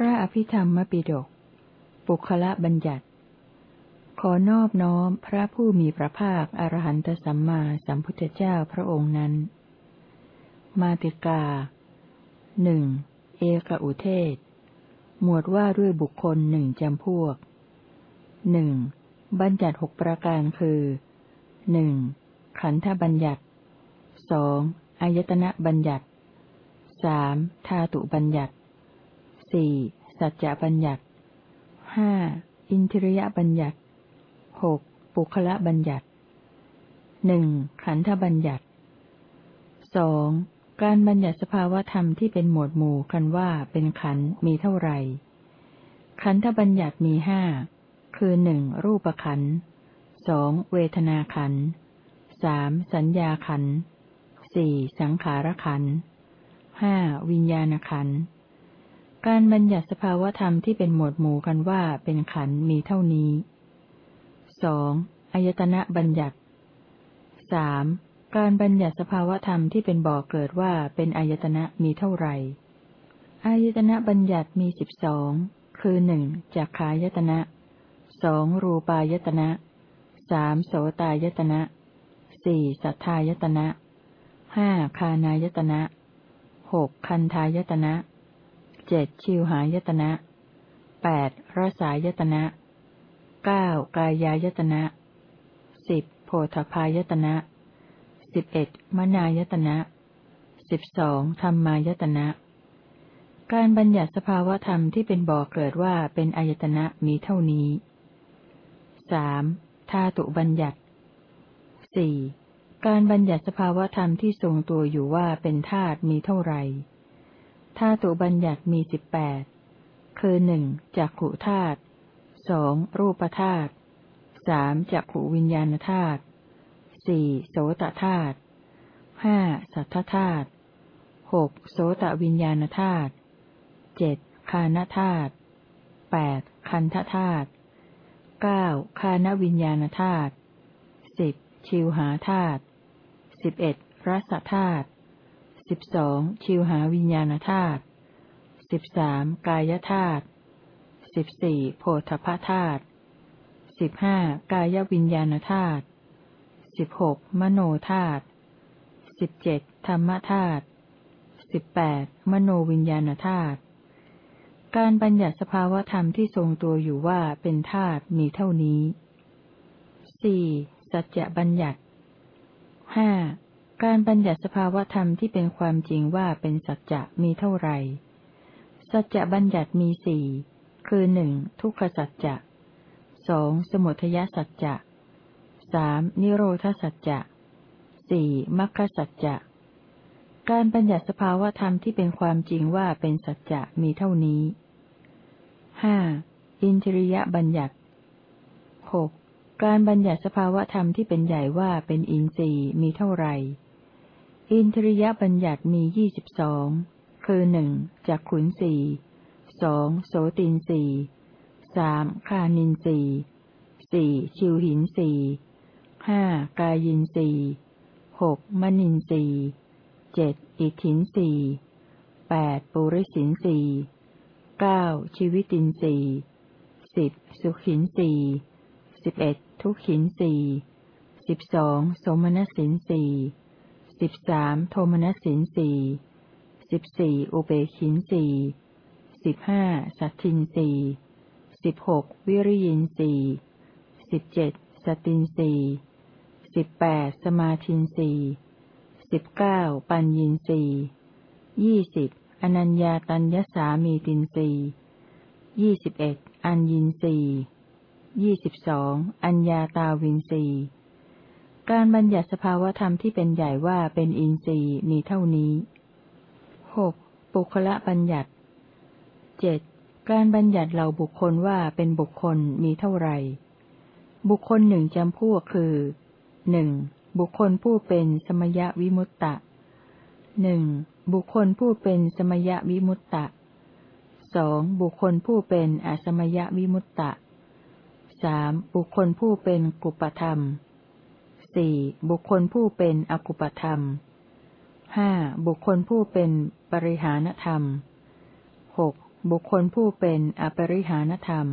พระอภิธรรมปิฎกปุคละบัญญัติ ขอนอบน้อมพระผู้มีพระภาคอรหันตสัมมาสัมพุทธเจ้าพระองค์นั้น มาติกา หนึ่งเอกอุเทศ หมวดว่าด้วยบุคคลหนึ่งจำพวกหนึ่งบัญญัติหกประการคือหนึ่งขันธบัญญัติสองอายตนะบัญญัติสามธาตุบัญญัติสี่สัจจะบัญญัติห้าอินทริยบัญญัติหกปุคละบัญญัติหนึ่งขันธบัญญัติสอง การบัญญัติสภาวธรรมที่เป็นหมวดหมู่กันว่าเป็นขันมีเท่าไหร่ ขันธบัญญัติมีห้า คือหนึ่งรูปขันสองเวทนาขันสามสัญญาขันสี่สังขารขันห้าวิญญาณขันธ์การบัญญัติสภาวธรรมที่เป็นหมวดหมู่กันว่าเป็นขันมีเท่านี้สองอายตนะบัญญัติสาม การบัญญัติสภาวธรรมที่เป็นบ่อเกิดว่าเป็นอายตนะมีเท่าไหร่ อายตนะบัญญัติมีสิบสอง คือหนึ่งจากขายตนะสองรูปายตนะสามโสตายตนะสี่สัทธายตนะห้าคานายตนะหกคันทายตนะเจ็ดชิวหายตนะแปดรสายตนะเก้ากายายตนะสิบโพธพายตนะ สิบเอ็ดมนายตนะสิบสองธรรมายตนะการบัญญัติสภาวธรรมที่เป็นบ่อเกิดว่าเป็นอายตนะมีเท่านี้สามธาตุบัญญัติสี่การบัญญัติสภาวธรรมที่ทรงตัวอยู่ว่าเป็นธาตุมีเท่าไหร่ธาตุบัญญัติมีสิบแปดคือหนึ่งจักขุธาตุสองรูปธาตุสามจักขุวิญญาณธาตุ สี่โสตธาตุห้าสัทธธาตุหกโสตวิญญาณธาตุเจ็ดคานธาตุแปดคันธธาตุเก้าคานวิญญาณธาตุสิบชิวหาธาตุสิบเอ็ดรสธาตุสิบสองชิวหาวิญญาณธาตุสิบสามกายธาตุสิบสี่โพธพธาตุสิบห้ากายวิญญาณธาตุ สิบหกมโนธาตุสิบเจ็ดธรรมธาตุสิบแปดมโนวิญญาณธาตุการบัญญัติสภาวธรรมที่ทรงตัวอยู่ว่าเป็นธาตุมีเท่านี้สี่สัจจะบัญญัติห้าการบัญญัติสภาวธรรมที่เป็นความจริงว่าเป็นสัจจะมีเท่าไหร่ สัจจะบัญญัติมีสี่คือหนึ่งทุกขสัจจะสองสมุทยสัจจะ สามนิโรธสัจจะสี่มรรคสัจจะ การบัญญัติสภาวธรรมที่เป็นความจริงว่าเป็นสัจจะมีเท่านี้ห้าอินทริยบัญญัติหกการบัญญัติสภาวธรรมที่เป็นใหญ่ว่าเป็นอินทรีย์มีเท่าไหร่ อินทริยบัญญัติมียี่สิบสองคือหนึ่งจากขุนสีสองโสตินสีสามคานินสีสี่ชิวหินสี่ ห้ากายินสีหกมนินสีเจ็ดอิทินสีแปดปุริสินสีเก้าชีวิตินสีสิบสุขินสีสิบเอ็ดทุกขินสีสิบสองสมณสินสีสิบสามโทมนัสสินสีสิบสี่อุเบกินสีสิบห้าสัตทินสีสิบหกวิริยินสีสิบเจ็ดสตินสี สิบแปดสมาธินสีสิบเก้าปัญญินสียี่สิบอนัญญาตัญญสามีตินสียี่สิบเอ็ดอัญญินสียี่สิบสองอัญญาตาวินสีการบัญญัติสภาวธรรมที่เป็นใหญ่ว่าเป็นอินทรีย์มีเท่านี้หกปุคละบัญญัติเจ็ดการบัญญัติเหล่าบุคคลว่าเป็นบุคคลมีเท่าไหร่ บุคคลหนึ่งจำพวกคือ หนึ่งบุคคลผู้เป็นสมยวิมุตตะหนึ่งบุคคลผู้เป็นสมยวิมุตตะสองบุคคลผู้เป็นอสมยวิมุตตะสามบุคคลผู้เป็นกุปธรรมสี่บุคคลผู้เป็นอกุปธรรมห้าบุคคลผู้เป็นปริหานธรรมหกบุคคลผู้เป็นอปริหานธรรม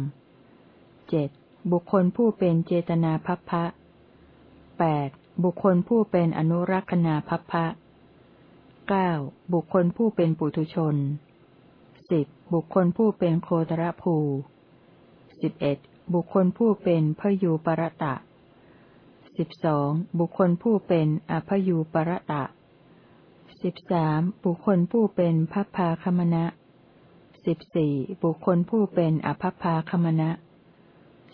เจ็ดบุคคลผู้เป็นเจตนาพัพพะ แปดบุคคลผู้เป็นอนุรักษณาพัพะเก้าบุคคลผู้เป็นปุถุชนสิบบุคคลผู้เป็นโคตรภูสิบเอ็ดบุคคลผู้เป็นพยูปรตะสิบสองบุคคลผู้เป็นอภยูปรตะสิบสามบุคคลผู้เป็นพัพพาคมณะสิบสี่บุคคลผู้เป็นอภพาคมณะ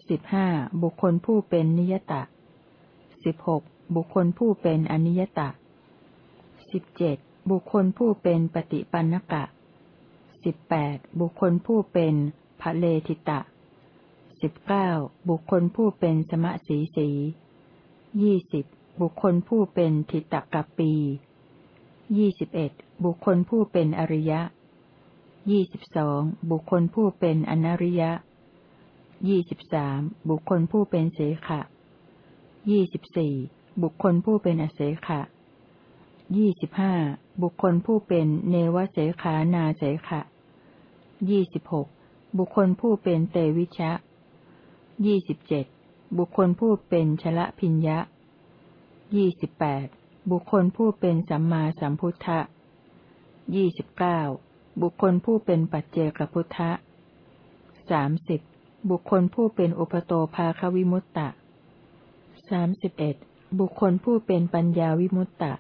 สิบห้าบุคคลผู้เป็นนิยตะ สิบหกบุคคลผู้เป็นอนิยตะสิบเจ็ดบุคคลผู้เป็นปฏิปันนกะสิบแปดบุคคลผู้เป็นพระเลทิตะสิบเก้าบุคคลผู้เป็นสมะสีสียี่สิบบุคคลผู้เป็นทิตกะปียี่สิบเอ็ดบุคคลผู้เป็นอริยะยี่สิบสองบุคคลผู้เป็นอนริยะยี่สิบสามบุคคลผู้เป็นเสขะ ยี่สิบสี่บุคคลผู้เป็นอเสขะยี่สิบห้าบุคคลผู้เป็นเนวเสขานาเสขะยี่สิบหกบุคคลผู้เป็นเตวิชะยี่สิบเจ็ดบุคคลผู้เป็นชละพิญญะยี่สิบแปดบุคคลผู้เป็นสัมมาสัมพุทธะยี่สิบเก้าบุคคลผู้เป็นปัจเจกพุทธะสามสิบบุคคลผู้เป็นอุปโตภาควิมุตตะ สามสิบเอ็ดบุคคลผู้เป็นปัญญาวิมุตตะ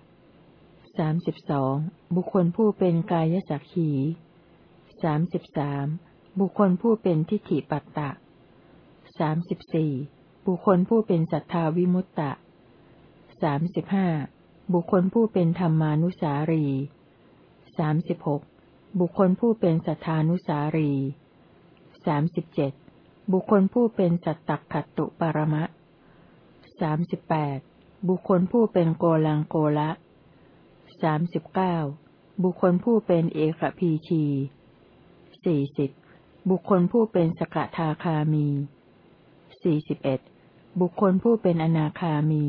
สามสิบสองบุคคลผู้เป็นกายสักขีสามสิบสามบุคคลผู้เป็นทิฏฐิปัตตะสามสิบสี่บุคคลผู้เป็นศรัทธาวิมุตตะสามสิบห้าบุคคลผู้เป็นธรรมานุสารีสามสิบหกบุคคลผู้เป็นสัทธานุสารีสามสิบเจ็ดบุคคลผู้เป็นสัตตขัตตุปรมะ สามสิบแปดบุคคลผู้เป็นโกลังโกละสามสิบเก้าบุคคลผู้เป็นเอกพีชีสี่สิบบุคคลผู้เป็นสกทาคามีสี่สิบเอ็ดบุคคลผู้เป็นอนาคามี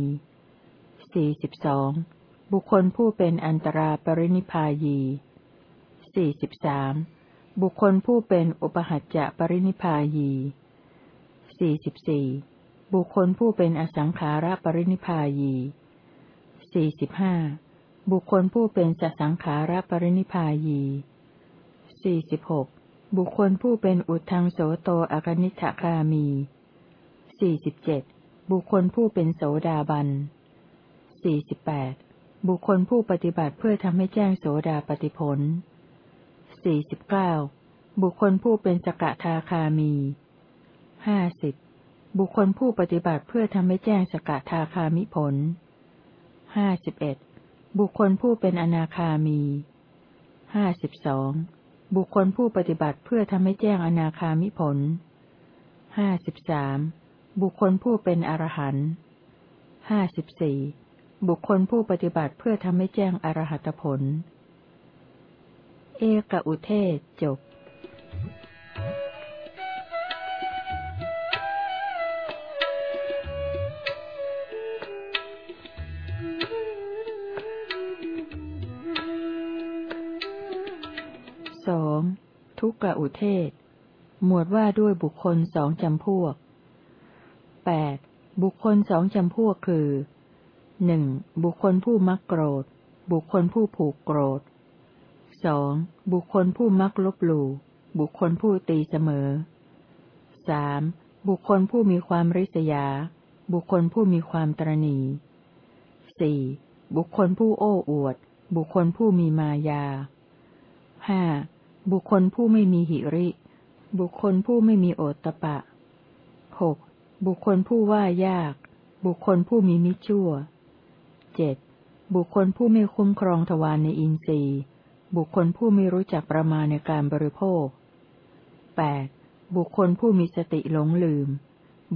สี่สิบสองบุคคลผู้เป็นอันตราปรินิพายีสี่สิบสามบุคคลผู้เป็นอุปหัจจะปรินิพายีสี่สิบสี่ บุคคลผู้เป็นอสังขาระปรินิพายีสี่สิบห้าบุคคลผู้เป็นสสังขาระปรินิพายีสี่สิบหกบุคคลผู้เป็นอุทังโสโตอกนิฐคามีสี่สิบเจ็ดบุคคลผู้เป็นโสดาบันสี่สิบแปดบุคคลผู้ปฏิบัติเพื่อทำให้แจ้งโสดาปฏิผลสี่สิบเก้าบุคคลผู้เป็นสกทาคามีห้าสิบ บุคคลผู้ปฏิบัติเพื่อทำให้แจ้งสกทาคามิผลห้าสิบเอ็ดบุคคลผู้เป็นอนาคามี ห้าสิบสอง บุคคลผู้ปฏิบัติเพื่อทำให้แจ้งอนาคามิผล ห้าสิบสาม บุคคลผู้เป็นอรหันต์ห้าสิบสี่ บุคคลผู้ปฏิบัติเพื่อทำให้แจ้งอรหัตผล เอกอุเทศจบ ทุกกะอุเทศ หมวดว่าด้วยบุคคลสองจำพวกแปดบุคคลสองจำพวกคือหนึ่งบุคคลผู้มักโกรธ บุคคลผู้ผูกโกรธสองบุคคลผู้มักลบหลู่ บุคคลผู้ตีเสมอสามบุคคลผู้มีความริษยา บุคคลผู้มีความตรณีสี่บุคคลผู้โอ้อวด บุคคลผู้มีมายาห้า บุคคลผู้ไม่มีหิริ บุคคลผู้ไม่มีโอตตะปะหกบุคคลผู้ว่ายาก บุคคลผู้มีมิชั่วเจ็ดบุคคลผู้ไม่คุ้มครองทวารในอินทรีย์ บุคคลผู้ไม่รู้จักประมาณในการบริโภคแปดบุคคลผู้มีสติหลงลืม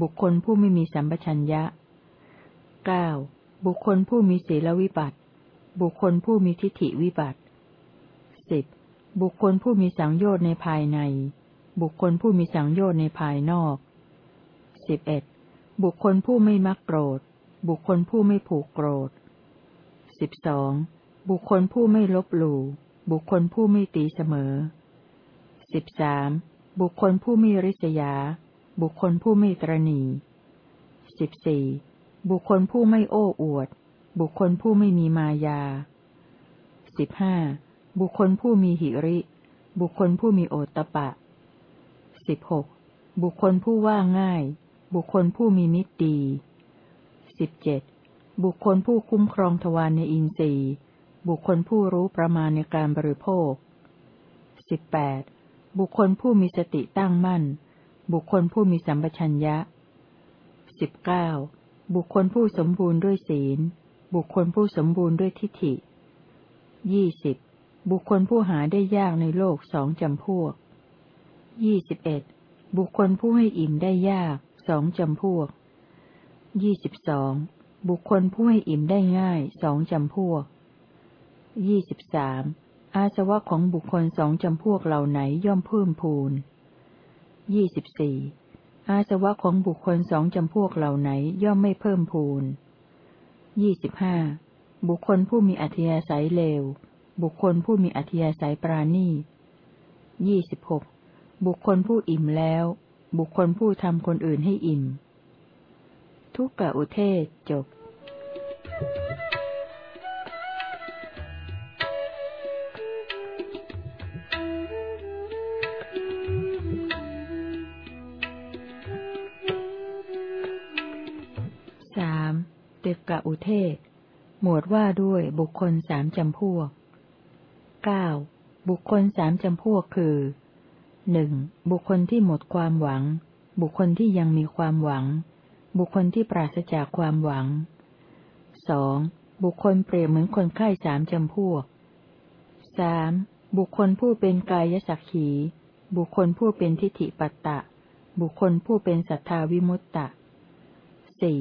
บุคคลผู้ไม่มีสัมปชัญญะเก้าบุคคลผู้มีศีลวิบัติ บุคคลผู้มีทิฏฐิวิบัติสิบ บุคคลผู้มีสังโยชน์ในภายใน บุคคลผู้มีสังโยชน์ในภายนอกสิบเอ็ดบุคคลผู้ไม่มักโกรธ บุคคลผู้ไม่ผูกโกรธสิบสองบุคคลผู้ไม่ลบหลู่ บุคคลผู้ไม่ตีเสมอสิบสามบุคคลผู้ไม่ริษยา บุคคลผู้ไม่ตรณีสิบสี่บุคคลผู้ไม่โอ้อวด บุคคลผู้ไม่มีมายาสิบห้า บุคคลผู้มีหิริ บุคคลผู้มีโอตปะสิบหกบุคคลผู้ว่าง่าย บุคคลผู้มีมิตรดีสิบเจ็ดบุคคลผู้คุ้มครองทวารในอินทรีย์ บุคคลผู้รู้ประมาณในการบริโภคสิบแปดบุคคลผู้มีสติตั้งมั่น บุคคลผู้มีสัมปชัญญะสิบเก้าบุคคลผู้สมบูรณ์ด้วยศีล บุคคลผู้สมบูรณ์ด้วยทิฏฐิยี่สิบ บุคคลผู้หาได้ยากในโลกสองจำพวกยี่สิบเอ็ดบุคคลผู้ให้อิ่มได้ยากสองจำพวกยี่สิบสองบุคคลผู้ให้อิ่มได้ง่ายสองจำพวกยี่สิบสามอาสวะของบุคคลสองจำพวกเหล่าไหนย่อมเพิ่มพูนยี่สิบสี่อาสวะของบุคคลสองจำพวกเหล่าไหนย่อมไม่เพิ่มพูนยี่สิบห้าบุคคลผู้มีอัธยาศัยเลว บุคคลผู้มีอธิยาศัยปราณียี่สิบหกบุคคลผู้อิ่มแล้ว บุคคลผู้ทำคนอื่นให้อิ่ม ทุกกะอุเทศจบสามเตกะอุเทศ หมวดว่าด้วยบุคคลสามจำพวก เก้าบุคคลสามจำพวกคือหนึ่งบุคคลที่หมดความหวัง บุคคลที่ยังมีความหวัง บุคคลที่ปราศจากความหวังสองบุคคลเปรียบเหมือนคนไข้สามจำพวกสามบุคคลผู้เป็นกายสักขี บุคคลผู้เป็นทิฏฐิปัตตะ บุคคลผู้เป็นสัทธาวิมุตตะสี่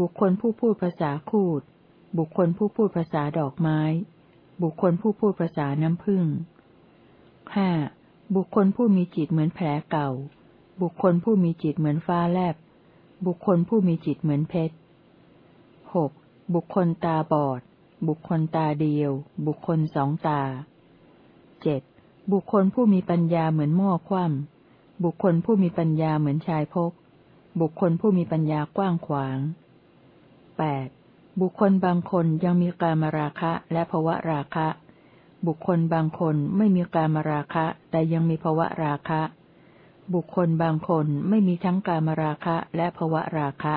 บุคคลผู้พูดภาษาคูด บุคคลผู้พูดภาษาดอกไม้ บุคคลผู้พูดภาษาน้ำพึ่งห้าบุคคลผู้มีจิตเหมือนแผลเก่า บุคคลผู้มีจิตเหมือนฟ้าแลบ บุคคลผู้มีจิตเหมือนเพชรหกบุคคลตาบอด บุคคลตาเดียว บุคคลสองตาเจ็ดบุคคลผู้มีปัญญาเหมือนหม้อคว่ำบุคคลผู้มีปัญญาเหมือนชายพก บุคคลผู้มีปัญญากว้างขวางแปด บุคคลบางคนยังมีกามราคะและภวะราคะ บุคคลบางคนไม่มีกามราคะ แต่ยังมีภวะราคะ บุคคลบางคนไม่มีทั้งกามราคะและภวะราคะ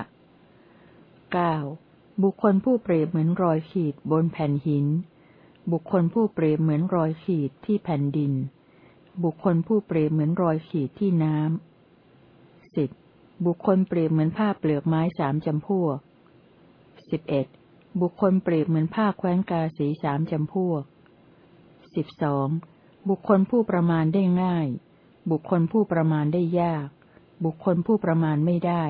เก้าบุคคลผู้เปรียบเหมือนรอยขีดบนแผ่นหิน บุคคลผู้เปรียบเหมือนรอยขีดที่แผ่นดิน บุคคลผู้เปรียบเหมือนรอยขีดที่น้ำสิบบุคคลเปรียบเหมือนผ้าเปลือกไม้สามจำพวก สิบเอ็ดบุคคลเปรียบเหมือนผ้าแคว้นกาสีสามจำพวกสิบสองบุคคลผู้ประมาณได้ง่าย บุคคลผู้ประมาณได้ยาก บุคคลผู้ประมาณไม่ได้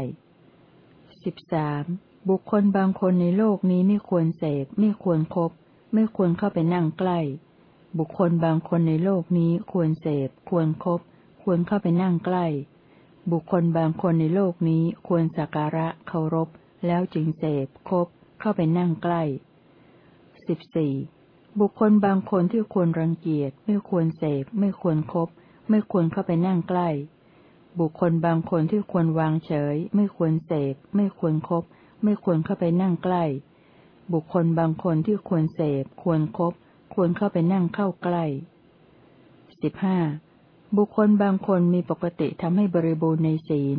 สิบสามบุคคลบางคนในโลกนี้ไม่ควรเสพไม่ควรครบไม่ควรเข้าไปนั่งใกล้ บุคคลบางคนในโลกนี้ควรเสพควรครบควรเข้าไปนั่งใกล้ บุคคลบางคนในโลกนี้ควรสักการะเคารพ แล้วจึงเสพคบเข้าไปนั่งใกล้สิบสี่บุคคลบางคนที่ควรรังเกียจไม่ควรเสพไม่ควรครบไม่ควรเข้าไปนั่งใกล้ บุคคลบางคนที่ควรวางเฉย ไม่ควรเสพไม่ควรครบไม่ควรเข้าไปนั่งใกล้ บุคคลบางคนที่ควรเสพควรครบควรเข้าไปนั่งเข้าใกล้สิบห้าบุคคลบางคนมีปกติทำให้บริบูรณ์ในศีล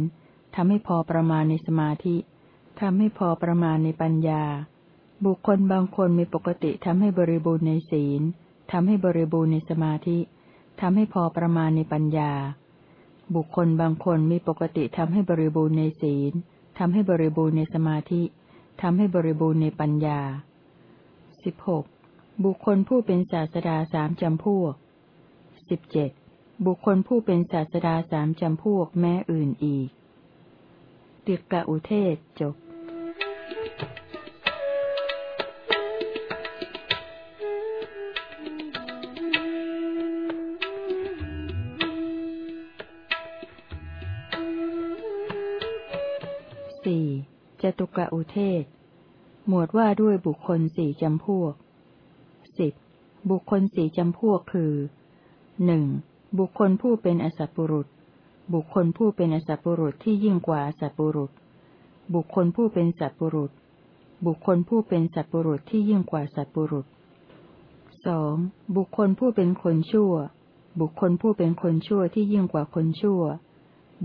ทำให้พอประมาณในสมาธิ ทำให้พอประมาณในปัญญา บุคคลบางคนมีปกติทำให้บริบูรณ์ในศีลทำให้บริบูรณ์ในสมาธิทำให้พอประมาณในปัญญา บุคคลบางคนมีปกติทำให้บริบูรณ์ในศีลทำให้บริบูรณ์ในสมาธิทำให้บริบูรณ์ในปัญญาสิบหกบุคคลผู้เป็นศาสดาสามจำพวกสิบเจ็ดบุคคลผู้เป็นศาสดาสามจำพวกแม้อื่นอีก ติกะอุเทศจบ กอุเทศ หมวดว่าด้วยบุคคลสี่จำพวกสิบบุคคลสี่จำพวกคือหนึ่งบุคคลผู้เป็นอสัตบุรุษ บุคคลผู้เป็นอสัตบุรุษที่ยิ่งกว่าอสัตบุรุษ บุคคลผู้เป็นสัตบุรุษ บุคคลผู้เป็นสัตบุรุษที่ยิ่งกว่าสัตบุรุษสองบุคคลผู้เป็นคนชั่ว บุคคลผู้เป็นคนชั่วที่ยิ่งกว่าคนชั่ว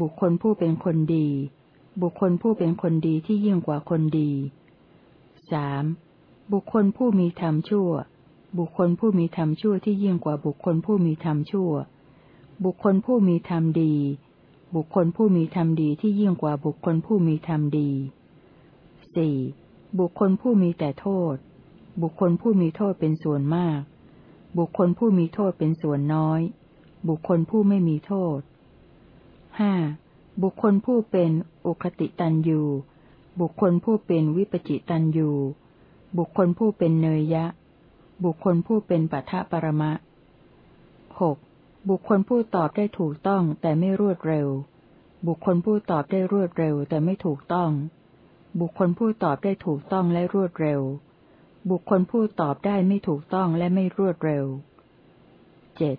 บุคคลผู้เป็นคนดี บุคคลผู้เป็นคนดีที่ยิ่งกว่าคนดีสามบุคคลผู้มีธรรมชั่ว บุคคลผู้มีธรรมชั่วที่ยิ่งกว่าบุคคลผู้มีธรรมชั่ว บุคคลผู้มีธรรมดี บุคคลผู้มีธรรมดีที่ยิ่งกว่าบุคคลผู้มีธรรมดีสี่บุคคลผู้มีแต่โทษ บุคคลผู้มีโทษเป็นส่วนมาก บุคคลผู้มีโทษเป็นส่วนน้อย บุคคลผู้ไม่มีโทษห้า บุคคลผู้เป็นอุคติตันยูบุคคลผู้เป็นวิปจิตันยูบุคคลผู้เป็นเนยยะ บุคคลผู้เป็นปัทะปรมะหกบุคคลผู้ตอบได้ถูกต้องแต่ไม่รวดเร็ว บุคคลผู้ตอบได้รวดเร็วแต่ไม่ถูกต้อง บุคคลผู้ตอบได้ถูกต้องและรวดเร็ว บุคคลผู้ตอบได้ไม่ถูกต้องและไม่รวดเร็วเจ็ด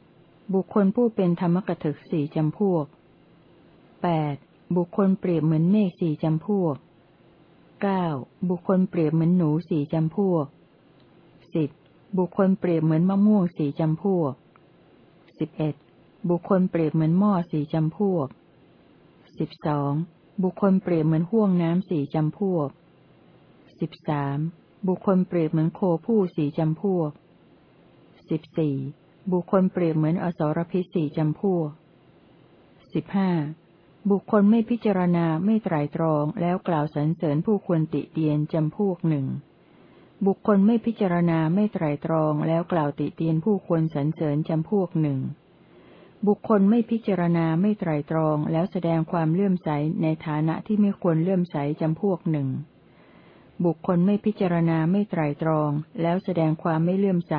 บุคคลผู้เป็นธรรมกถึกสี่จำพวก แปดบุคคลเปรียบเหมือนเมฆสี่จำพวกเก้าบุคคลเปรียบเหมือนหนูสี่จำพวกสิบบุคคลเปรียบเหมือนมะม่วงสี่จำพวกสิบเอ็ดบุคคลเปรียบเหมือนหม้อสี่จำพวกสิบสองบุคคลเปรียบเหมือนห่วงน้ำสี่จำพวกสิบสามบุคคลเปรียบเหมือนโคผู้สี่จำพวกสิบสี่บุคคลเปรียบเหมือนอสรพิษสี่จำพวกสิบห้า บุคคลไม่พิจารณาไม่ไตรตรองแล้วกล่าวสรรเสริญผู้ควรติเตียนจำพวกหนึ่ง บุคคลไม่พิจารณาไม่ไตรตรองแล้วกล่าวติเตียนผู้ควรสรรเสริญจำพวกหนึ่ง บุคคลไม่พิจารณาไม่ไตรตรองแล้วแสดงความเลื่อมใสในฐานะที่ไม่ควรเลื่อมใสจำพวกหนึ่ง บุคคลไม่พิจารณาไม่ไตรตรองแล้วแสดงความไม่เลื่อมใส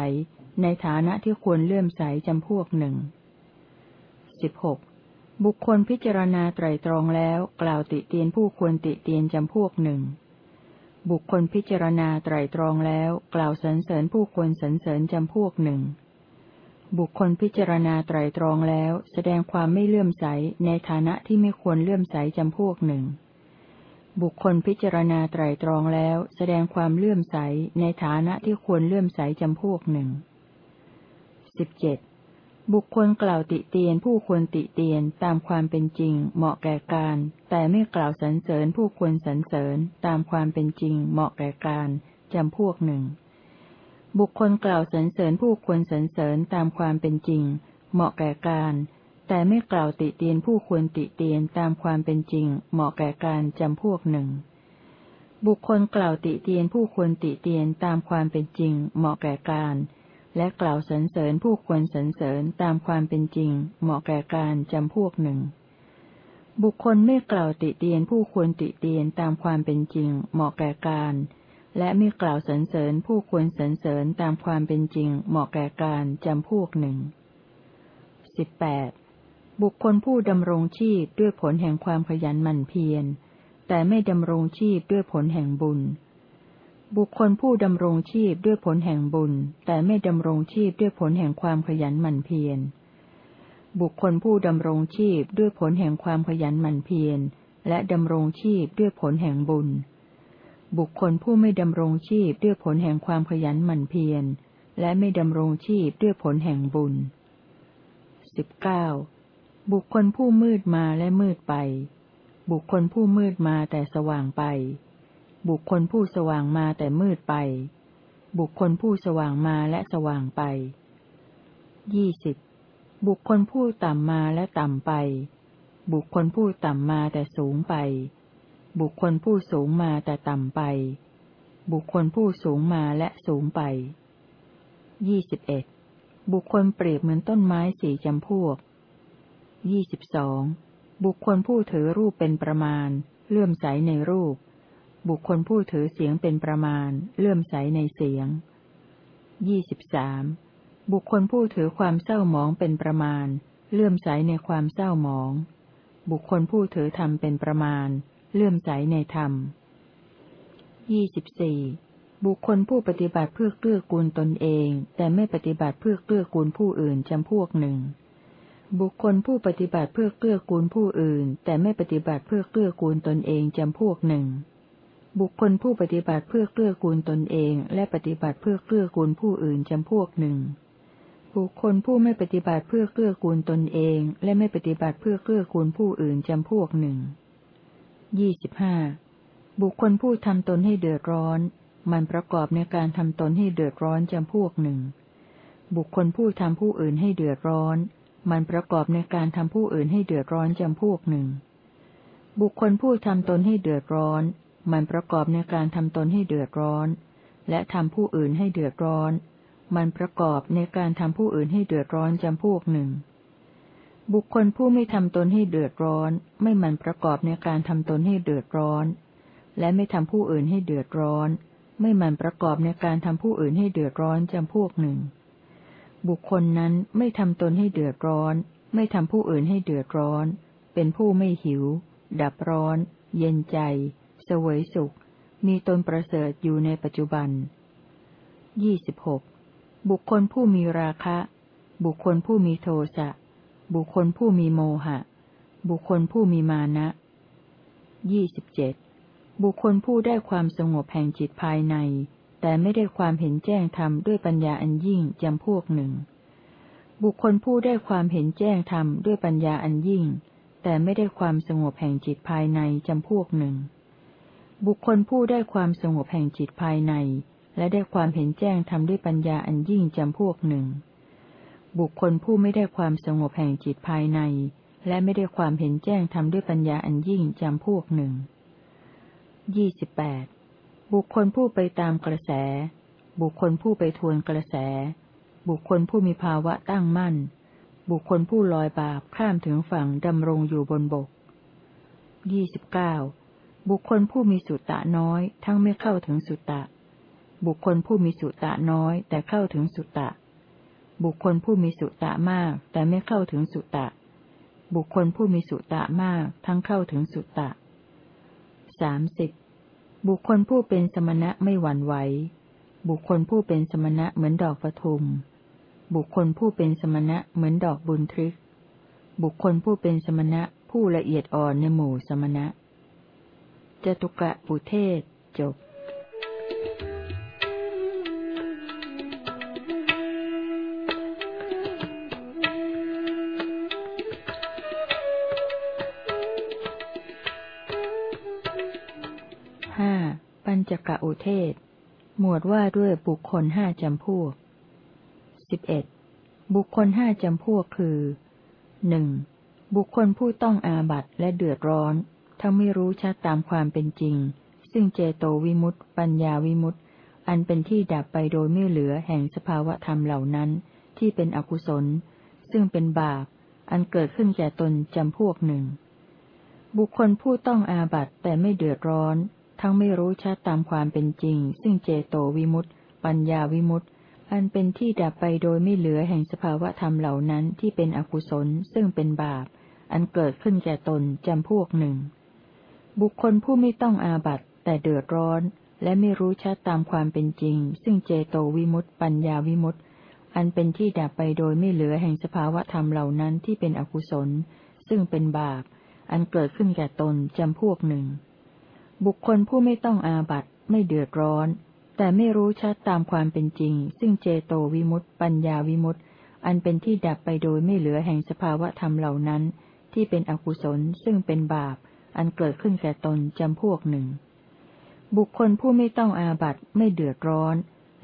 ในฐานะที่ควรเลื่อมใสจำพวกหนึ่งสิบหก บุคคลพิจารณาไตรตรองแล้วกล่าวติเตียนผู้ควรติเตียนจำพวกหนึ่ง บุคคลพิจารณาไตรตรองแล้วกล่าวสรรเสริญผู้ควรสรรเสริญจำพวกหนึ่ง บุคคลพิจารณาไตรตรองแล้วแสดงความไม่เลื่อมใสในฐานะที่ไม่ควรเลื่อมใสจำพวกหนึ่ง บุคคลพิจารณาไตรตรองแล้วแสดงความเลื่อมใสในฐานะที่ควรเลื่อมใสจำพวกหนึ่งสิบเจ็ด บุคคลกล่าวติเตียนผู้ควรติเตียนตามความเป็นจริง เหมาะแก่การ แต่ไม่กล่าวสรรเสริญผู้ควรสรรเสริญตามความเป็นจริง เหมาะแก่การจำพวกหนึ่ง บุคคลกล่าวสรรเสริญผู้ควรสรรเสริญตามความเป็นจริง เหมาะแก่การ แต่ไม่กล่าวติเตียนผู้ควรติเตียนตามความเป็นจริง เหมาะแก่การจำพวกหนึ่ง บุคคลกล่าวติเตียนผู้ควรติเตียนตามความเป็นจริง เหมาะแก่การ และกล่าวสรรเสริญผู้ควรสรรเสริญตามความเป็นจริง เหมาะแก่การจำพวกหนึ่ง บุคคลไม่กล่าวติเตียนผู้ควรติเตียนตามความเป็นจริง เหมาะแก่การ และไม่กล่าวสรรเสริญผู้ควรสรรเสริญตามความเป็นจริง เหมาะแก่การจำพวกหนึ่งสิบแปดบุคคลผู้ดำรงชีพด้วยผลแห่งความขยันหมั่นเพียร แต่ไม่ดำรงชีพด้วยผลแห่งบุญ บุคคลผู้ดำรงชีพด้วยผลแห่งบุญ แต่ไม่ดำรงชีพด้วยผลแห่งความขยันหมั่นเพียร บุคคลผู้ดำรงชีพด้วยผลแห่งความขยันหมั่นเพียร และดำรงชีพด้วยผลแห่งบุญ บุคคลผู้ไม่ดำรงชีพด้วยผลแห่งความขยันหมั่นเพียร และไม่ดำรงชีพด้วยผลแห่งบุญสิบเก้าบุคคลผู้มืดมาและมืดไป บุคคลผู้มืดมาแต่สว่างไป บุคคลผู้สว่างมาแต่มืดไป บุคคลผู้สว่างมาและสว่างไปยี่สิบบุคคลผู้ต่ำมาและต่ำไป บุคคลผู้ต่ำมาแต่สูงไป บุคคลผู้สูงมาแต่ต่ำไป บุคคลผู้สูงมาและสูงไปยี่สิบเอ็ดบุคคลเปรียบเหมือนต้นไม้สี่จำพวกยี่สิบสองบุคคลผู้ถือรูปเป็นประมาณ เลื่อมใสในรูป บุคคลผู้ถือเสียงเป็นประมาณ เลื่อมใสในเสียงยี่สิบสามบุคคลผู้ถือความเศร้าหมองเป็นประมาณ เลื่อมใสในความเศร้าหมอง บุคคลผู้ถือธรรมเป็นประมาณ เลื่อมใสในธรรมยี่สิบสี่บุคคลผู้ปฏิบัติเพื่อเกื้อกูลตนเอง แต่ไม่ปฏิบัติเพื่อเกื้อกูลผู้อื่นจำพวกหนึ่ง บุคคลผู้ปฏิบัติเพื่อเกื้อกูลผู้อื่น แต่ไม่ปฏิบัติเพื่อเกื้อกูลตนเองจำพวกหนึ่ง บุคคลผู้ปฏิบัติเพื่อเกื้อกูลตนเอง และปฏิบัติเพื่อเกื้อกูลผู้อื่นจำพวกหนึ่ง บุคคลผู้ไม่ปฏิบัติเพื่อเกื้อกูลตนเอง และไม่ปฏิบัติเพื่อเกื้อกูลผู้อื่นจำพวกหนึ่ง ยี่สิบห้า บุคคลผู้ทำตนให้เดือดร้อน มันประกอบในการทำตนให้เดือดร้อนจำพวกหนึ่ง บุคคลผู้ทำผู้อื่นให้เดือดร้อน มันประกอบในการทำผู้อื่นให้เดือดร้อนจำพวกหนึ่ง บุคคลผู้ทำตนให้เดือดร้อน มันประกอบในการทำตนให้เดือดร้อน และทำผู้อื่นให้เดือดร้อน มันประกอบในการทำผู้อื่นให้เดือดร้อนจำพวกหนึ่ง บุคคลผู้ไม่ทำตนให้เดือดร้อน ไม่มันประกอบในการทำตนให้เดือดร้อน และไม่ทำผู้อื่นให้เดือดร้อน ไม่มันประกอบในการทำผู้อื่นให้เดือดร้อนจำพวกหนึ่ง บุคคลนั้นไม่ทำตนให้เดือดร้อน ไม่ทำผู้อื่นให้เดือดร้อน เป็นผู้ไม่หิว ดับร้อน เย็นใจ เสวยสุข มีตนประเสริฐอยู่ในปัจจุบันยี่สิบหกบุคคลผู้มีราคะ บุคคลผู้มีโทสะ บุคคลผู้มีโมหะ บุคคลผู้มีมานะยี่สิบเจ็ดบุคคลผู้ได้ความสงบแห่งจิตภายใน แต่ไม่ได้ความเห็นแจ้งธรรมด้วยปัญญาอันยิ่งจำพวกหนึ่ง บุคคลผู้ได้ความเห็นแจ้งธรรมด้วยปัญญาอันยิ่ง แต่ไม่ได้ความสงบแห่งจิตภายในจำพวกหนึ่ง บุคคลผู้ได้ความสงบแห่งจิตภายใน และได้ความเห็นแจ้งธรรมด้วยปัญญาอันยิ่งจำพวกหนึ่ง บุคคลผู้ไม่ได้ความสงบแห่งจิตภายใน และไม่ได้ความเห็นแจ้งธรรมด้วยปัญญาอันยิ่งจำพวกหนึ่งยี่สิบแปดบุคคลผู้ไปตามกระแส บุคคลผู้ไปทวนกระแส บุคคลผู้มีภาวะตั้งมั่น บุคคลผู้ลอยบาปข้ามถึงฝั่งดำรงอยู่บนบกยี่สิบเก้า บุคคลผู้มีสุตตะน้อย ทั้งไม่เข้าถึงสุตตะ บุคคลผู้มีสุตตะน้อย แต่เข้าถึงสุตตะ บุคคลผู้มีสุตตะมาก แต่ไม่เข้าถึงสุตตะ บุคคลผู้มีสุตตะมาก ทั้งเข้าถึงสุตตะสามสิบบุคคลผู้เป็นสมณะไม่หวั่นไหว บุคคลผู้เป็นสมณะเหมือนดอกปทุม บุคคลผู้เป็นสมณะเหมือนดอกบุญทริก บุคคลผู้เป็นสมณะผู้ละเอียดอ่อนในหมู่สมณะ จตุกะปุเทศจบหปัญจกะอุเทศ หมวดว่าด้วยบุคคลห้าจำพวกสิบเอ็ดบุคคลห้าจำพวกคือหนึ่งบุคคลผู้ต้องอาบัตและเดือดร้อน ทั้งไม่รู้ชัดตามความเป็นจริง ซึ่งเจโตวิมุตต์ปัญญาวิมุตต์อันเป็นที่ดับไปโดยไม่เหลือแห่งสภาวะธรรมเหล่านั้น ที่เป็นอกุศล ซึ่งเป็นบาป อันเกิดขึ้นแก่ตนจำพวกหนึ่ง บุคคลผู้ต้องอาบัตแต่ไม่เดือดร้อน ทั้งไม่รู้ชัดตามความเป็นจริง ซึ่งเจโตวิมุตต์ปัญญาวิมุตต์อันเป็นที่ดับไปโดยไม่เหลือแห่งสภาวะธรรมเหล่านั้นที่เป็นอกุศล ซึ่งเป็นบาป อันเกิดขึ้นแก่ตนจำพวกหนึ่ง บุคคลผู้ไม่ต้องอาบัตแต่เดือดร้อน และไม่รู้ชัดตามความเป็นจริง ซึ่งเจโตวิมุตต์ปัญญาวิมุตต์อันเป็นที่ดับไปโดยไม่เหลือแห่งสภาวะธรรมเหล่านั้นที่เป็นอกุศล ซึ่งเป็นบาป อันเกิดขึ้นแก่ตนจำพวกหนึ่ง บุคคลผู้ไม่ต้องอาบัตไม่เดือดร้อน แต่ไม่รู้ชัดตามความเป็นจริง ซึ่งเจโตวิมุตต์ปัญญาวิมุตต์อันเป็นที่ดับไปโดยไม่เหลือแห่งสภาวะธรรมเหล่านั้น ที่เป็นอกุศลซึ่งเป็นบาป อันเกิดขึ้นแก่ตนจำพวกหนึ่ง บุคคลผู้ไม่ต้องอาบัตไม่เดือดร้อน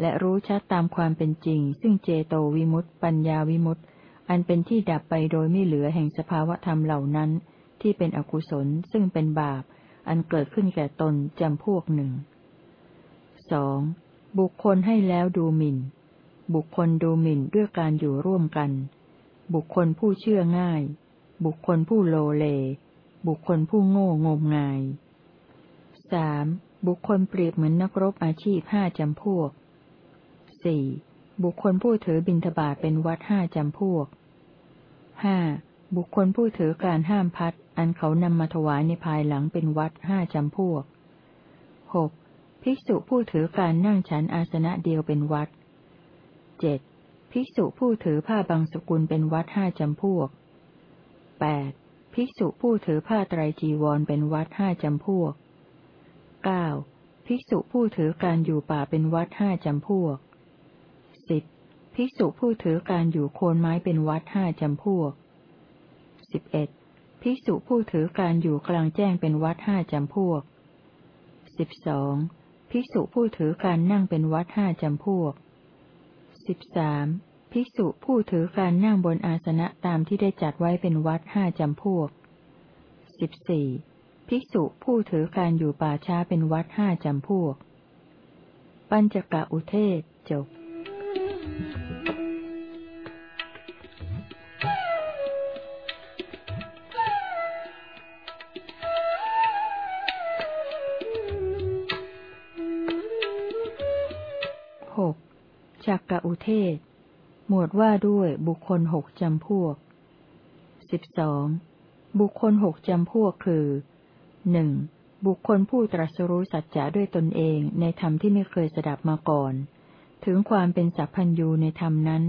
และรู้ชัดตามความเป็นจริง ซึ่งเจโตวิมุตต์ปัญญาวิมุตต์อันเป็นที่ดับไปโดยไม่เหลือแห่งสภาวะธรรมเหล่านั้น ที่เป็นอกุศลซึ่งเป็นบาป อันเกิดขึ้นแก่ตนจำพวกหนึ่งสองบุคคลให้แล้วดูหมิ่น บุคคลดูหมิ่นด้วยการอยู่ร่วมกัน บุคคลผู้เชื่อง่าย บุคคลผู้โลเล บุคคลผู้โง่งมงายสามบุคคลเปรียบเหมือนนักรบอาชีพห้าจำพวกสี่บุคคลผู้ถือบิณฑบาตเป็นวัดห้าจำพวกห้าบุคคลผู้ถือการห้ามพัด อันเขานำมาถวายในภายหลังเป็นวัดห้าจำพวกหกภิกษุผู้ถือการนั่งฉันอาสนะเดียวเป็นวัดเจ็ดภิกษุผู้ถือผ้าบางสกุลเป็นวัดห้าจำพวกแปด ภิกษุผู้ถือผ้าไตรจีวรเป็นวัดห้าจำพวกเก้าภิกษุผู้ถือการอยู่ป่าเป็นวัดห้าจำพวกสิบภิกษุผู้ถือการอยู่โคนไม้เป็นวัดห้าจำพวกสิบเอ็ดภิกษุผู้ถือการอยู่กลางแจ้งเป็นวัดห้าจำพวกสิบสองภิกษุผู้ถือการนั่งเป็นวัดห้าจำพวกสิบสาม ภิกษุผู้ถือการนั่งบนอาสนะตามที่ได้จัดไว้เป็นวัดห้าจำพวกสิบสี่ภิกษุผู้ถือการอยู่ป่าช้าเป็นวัดห้าจำพวก ปัญจกะอุเทศจบหกจักกะอุเทศ หมวดว่าด้วยบุคคลหกจำพวกสิบสองบุคคลหกจำพวกคือหนึ่งบุคคลผู้ตรัสรู้สัจจะด้วยตนเองในธรรมที่ไม่เคยสดับมาก่อน ถึงความเป็นสัพพัญญูในธรรมนั้น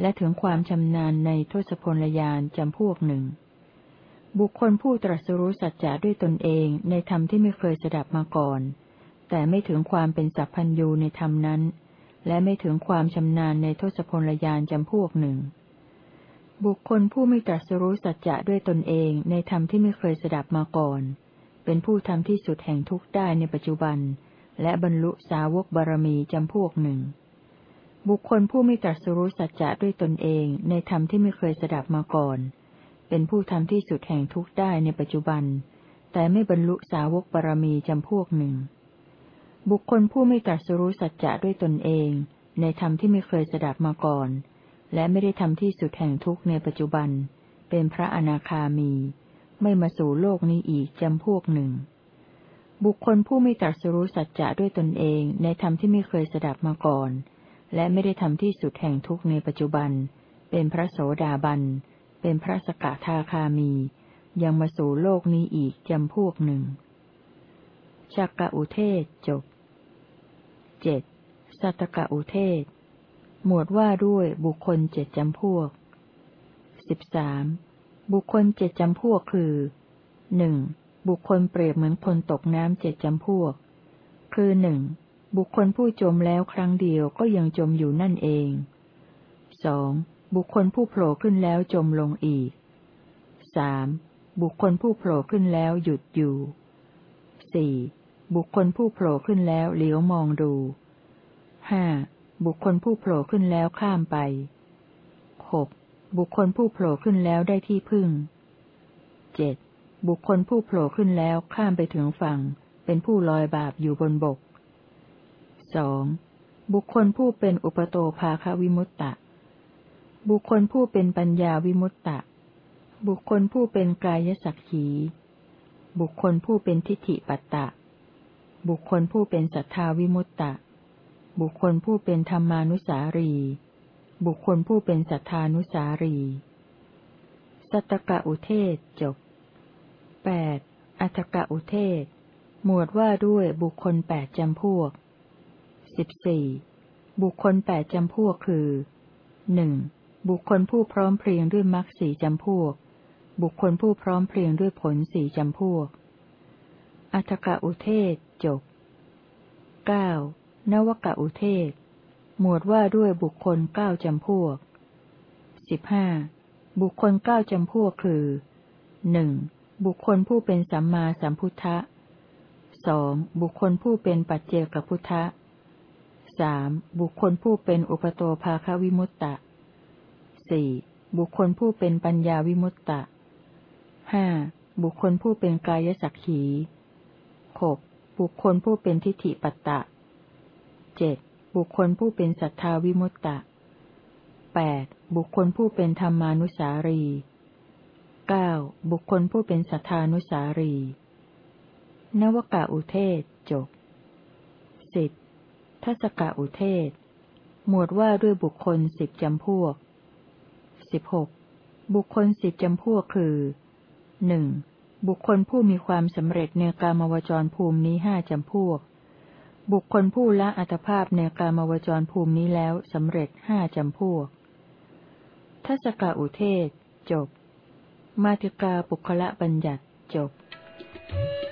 และถึงความชำนาญในทศพลยานจำพวกหนึ่ง บุคคลผู้ตรัสรู้สัจจะด้วยตนเองในธรรมที่ไม่เคยสดับมาก่อน แต่ไม่ถึงความเป็นสัพพัญญูในธรรมนั้น และไม่ถึงความชำนาญในทศพลยานจำพวกหนึ่ง บุคคลผู้ไม่ตรัสรู้สัจจะด้วยตนเองในธรรมที่ไม่เคยสดับมาก่อน เป็นผู้ทำที่สุดแห่งทุกข์ได้ในปัจจุบัน และบรรลุสาวกบารมีจำพวกหนึ่ง บุคคลผู้ไม่ตรัสรู้สัจจะด้วยตนเองในธรรมที่ไม่เคยสดับมาก่อน เป็นผู้ทำที่สุดแห่งทุกข์ได้ในปัจจุบัน แต่ไม่บรรลุสาวกบารมีจำพวกหนึ่ง บุคคลผู้ไม่ตรัสรู้สัจจะด้วยตนเอง ในธรรมที่ไม่เคยสดับมาก่อน และไม่ได้ทำที่สุดแห่งทุกข์ในปัจจุบัน เป็นพระอนาคามี ไม่มาสู่โลกนี้อีกจำพวกหนึ่ง บุคคลผู้ไม่ตรัสรู้สัจจะด้วยตนเอง ในธรรมที่ไม่เคยสดับมาก่อน และไม่ได้ทำที่สุดแห่งทุกในปัจจุบัน เป็นพระโสดาบัน เป็นพระสกทาคามี ยังมาสู่โลกนี้อีกจำพวกหนึ่งชักกะอุเทศจบ เจ็ดสัตกะอุเทศ หมวดว่าด้วยบุคคลเจ็ดจำพวกสิบสามบุคคลเจ็ดจำพวกคือหนึ่งบุคคลเปรียบเหมือนคนตกน้ำเจ็ดจำพวก คือหนึ่งบุคคลผู้จมแล้วครั้งเดียวก็ยังจมอยู่นั่นเองสองบุคคลผู้โผล่ขึ้นแล้วจมลงอีกสามบุคคลผู้โผล่ขึ้นแล้วหยุดอยู่สี่ บุคคลผู้โผล่ขึ้นแล้วเหลียวมองดูห้าบุคคลผู้โผล่ขึ้นแล้วข้ามไปหกบุคคลผู้โผล่ขึ้นแล้วได้ที่พึ่งเจ็ดบุคคลผู้โผล่ขึ้นแล้วข้ามไปถึงฝั่ง เป็นผู้ลอยบาปอยู่บนบกสองบุคคลผู้เป็นอุปโตภาควิมุตตะ บุคคลผู้เป็นปัญญาวิมุตตะ บุคคลผู้เป็นกายสักขี บุคคลผู้เป็นทิฏฐิปัตตะ บุคคลผู้เป็นสัทธาวิมุตตะ บุคคลผู้เป็นธรรมานุสารี บุคคลผู้เป็นสัทธานุสารี สัตตกะอุเทศจบแปดอัตกะอุเทศ หมวดว่าด้วยบุคคลแปดจำพวกสิบสี่บุคคลแปดจำพวกคือหนึ่งบุคคลผู้พร้อมเพรียงด้วยมรรคสี่จำพวก บุคคลผู้พร้อมเพรียงด้วยผลสี่จำพวก อัตกะอุเทศ จบเก้านวกะอุเทศ หมวดว่าด้วยบุคคลเก้าจำพวกสิบห้าบุคคลเก้าจำพวกคือหนึ่งบุคคลผู้เป็นสัมมาสัมพุทธะสองบุคคลผู้เป็นปัจเจกพุทธะสามบุคคลผู้เป็นอุปโตภาควิมุตตะสี่บุคคลผู้เป็นปัญญาวิมุตตะห้าบุคคลผู้เป็นกายสักขีหก บุคคลผู้เป็นทิฏฐิปัตตะเจ็ดบุคคลผู้เป็นศรัทธาวิมุตตะแปดบุคคลผู้เป็นธรรมานุสารีเก้าบุคคลผู้เป็นสัทธานุสารีนวกะอุเทศจบสิบทัศกะอุเทศ หมวดว่าด้วยบุคคลสิบจำพวกสิบหกบุคคลสิบจำพวกคือหนึ่ง บุคคลผู้มีความสำเร็จในกามวจรภูมินี้ห้าจำพวก บุคคลผู้ละอัตภาพในกามวจรภูมินี้แล้วสำเร็จห้าจำพวก ทัศกาอุเทศ จบ มาติกาปุคละบัญญัติจบนิ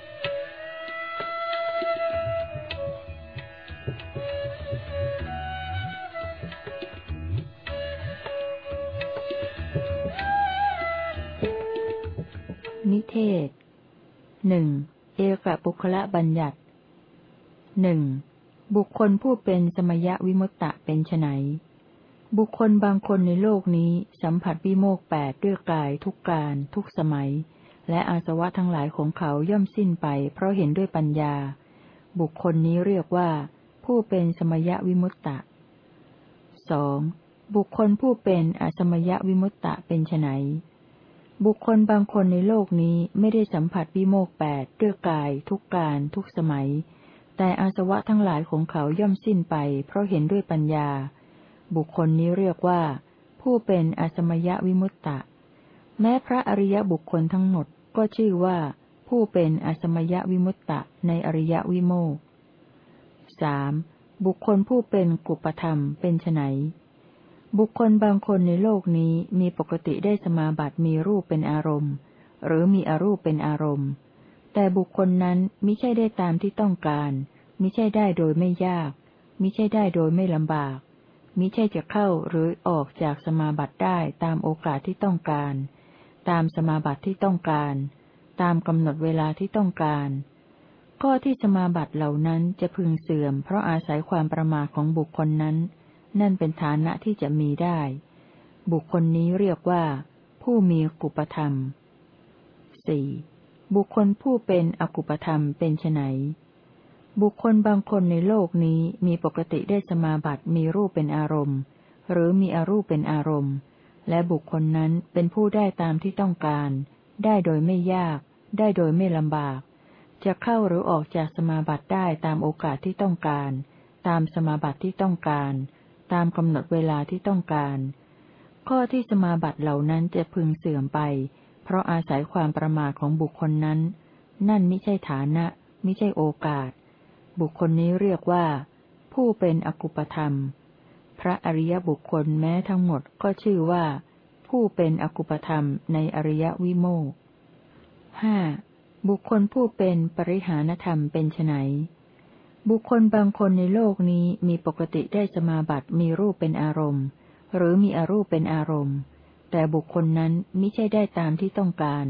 เทศหนึ่งเอกปุคละบัญญัติหนึ่งบุคคลผู้เป็นสมยะวิมุตตะเป็นไนบุคคลบางคนในโลกนี้สัมผัสวิโมกแปดด้วยกายทุกการทุกสมัย และอาสวะทั้งหลายของเขาย่อมสิ้นไป เพราะเห็นด้วยปัญญา บุคคลนี้เรียกว่า ผู้เป็นสมยะวิมุตตะสองบุคคลผู้เป็นอสมยะวิมุตตะเป็นไน บุคคลบางคนในโลกนี้ไม่ได้สัมผัสวิโมกแปดด้วยกาย ทุกการ ทุกสมัย แต่อาสวะทั้งหลายของเขาย่อมสิ้นไป เพราะเห็นด้วยปัญญา บุคคลนี้เรียกว่า ผู้เป็นอสมยวิมุตตะ แม้พระอริยบุคคลทั้งหมดก็ชื่อว่า ผู้เป็นอสมยวิมุตตะในอริยวิโมกสบุคคลผู้เป็นกุปธรรมเป็นไน บุคคลบางคนในโลกนี้มีปกติได้สมาบัติมีรูปเป็นอารมณ์ หรือมีอรูปเป็นอารมณ์ แต่บุคคลนั้นมิใช่ได้ตามที่ต้องการมิใช่ได้โดยไม่ยากมิใช่ได้โดยไม่ลำบากมิใช่จะเข้าหรือออกจากสมาบัติได้ตามโอกาสที่ต้องการ ตามสมาบัติที่ต้องการ ตามกำหนดเวลาที่ต้องการก็ที่สมาบัติเหล่านั้นจะพึงเสื่อม เพราะอาศัยความประมาทของบุคคลนั้น นั่นเป็นฐานะที่จะมีได้ บุคคลนี้เรียกว่า ผู้มีกุปธรรมสี่บุคคลผู้เป็นอกุปธรรมเป็นไนบุคคลบางคนในโลกนี้มีปกติได้สมาบัติมีรูปเป็นอารมณ์ หรือมีอรูปเป็นอารมณ์ และบุคคลนั้นเป็นผู้ได้ตามที่ต้องการ ได้โดยไม่ยาก ได้โดยไม่ลำบาก จะเข้าหรือออกจากสมาบัติได้ตามโอกาสที่ต้องการ ตามสมาบัติที่ต้องการ ตามกำหนดเวลาที่ต้องการ ข้อที่สมาบัติเหล่านั้นจะพึงเสื่อมไป เพราะอาศัยความประมาทของบุคคลนั้น นั่นไม่ใช่ฐานะไม่ใช่โอกาส บุคคลนี้เรียกว่า ผู้เป็นอกุปธรรม พระอริยบุคคลแม้ทั้งหมดก็ชื่อว่า ผู้เป็นอกุปธรรมในอริยวิโมกห้าบุคคลผู้เป็นปริหานธรรมเป็นไน บุคคลบางคนในโลกนี้มีปกติได้สมาบัติมีรูปเป็นอารมณ์ หรือมีอรูปเป็นอารมณ์ แต่บุคคลนั้นมิใช่ได้ตามที่ต้องการ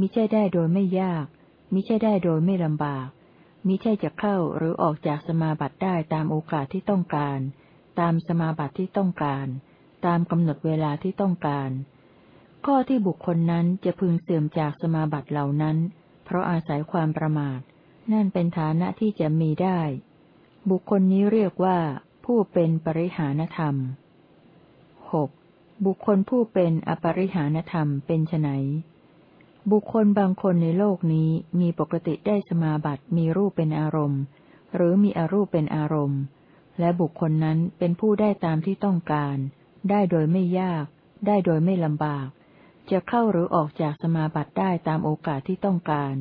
มิใช่ได้โดยไม่ยาก มิใช่ได้โดยไม่ลำบาก มิใช่จะเข้าหรือออกจากสมาบัติได้ตามโอกาสที่ต้องการ ตามสมาบัติที่ต้องการ ตามกำหนดเวลาที่ต้องการ ข้อที่บุคคลนั้นจะพึงเสื่อมจากสมาบัติเหล่านั้น เพราะอาศัยความประมาท นั่นเป็นฐานะที่จะมีได้ บุคคลนี้เรียกว่า ผู้เป็นปริหานธรรมหกบุคคลผู้เป็นอปริหานธรรมเป็นไนบุคคลบางคนในโลกนี้มีปกติได้สมาบัติมีรูปเป็นอารมณ์ หรือมีอรูปเป็นอารมณ์ และบุคคลนั้นเป็นผู้ได้ตามที่ต้องการ ได้โดยไม่ยาก ได้โดยไม่ลำบาก จะเข้าหรือออกจากสมาบัติได้ตามโอกาสที่ต้องการ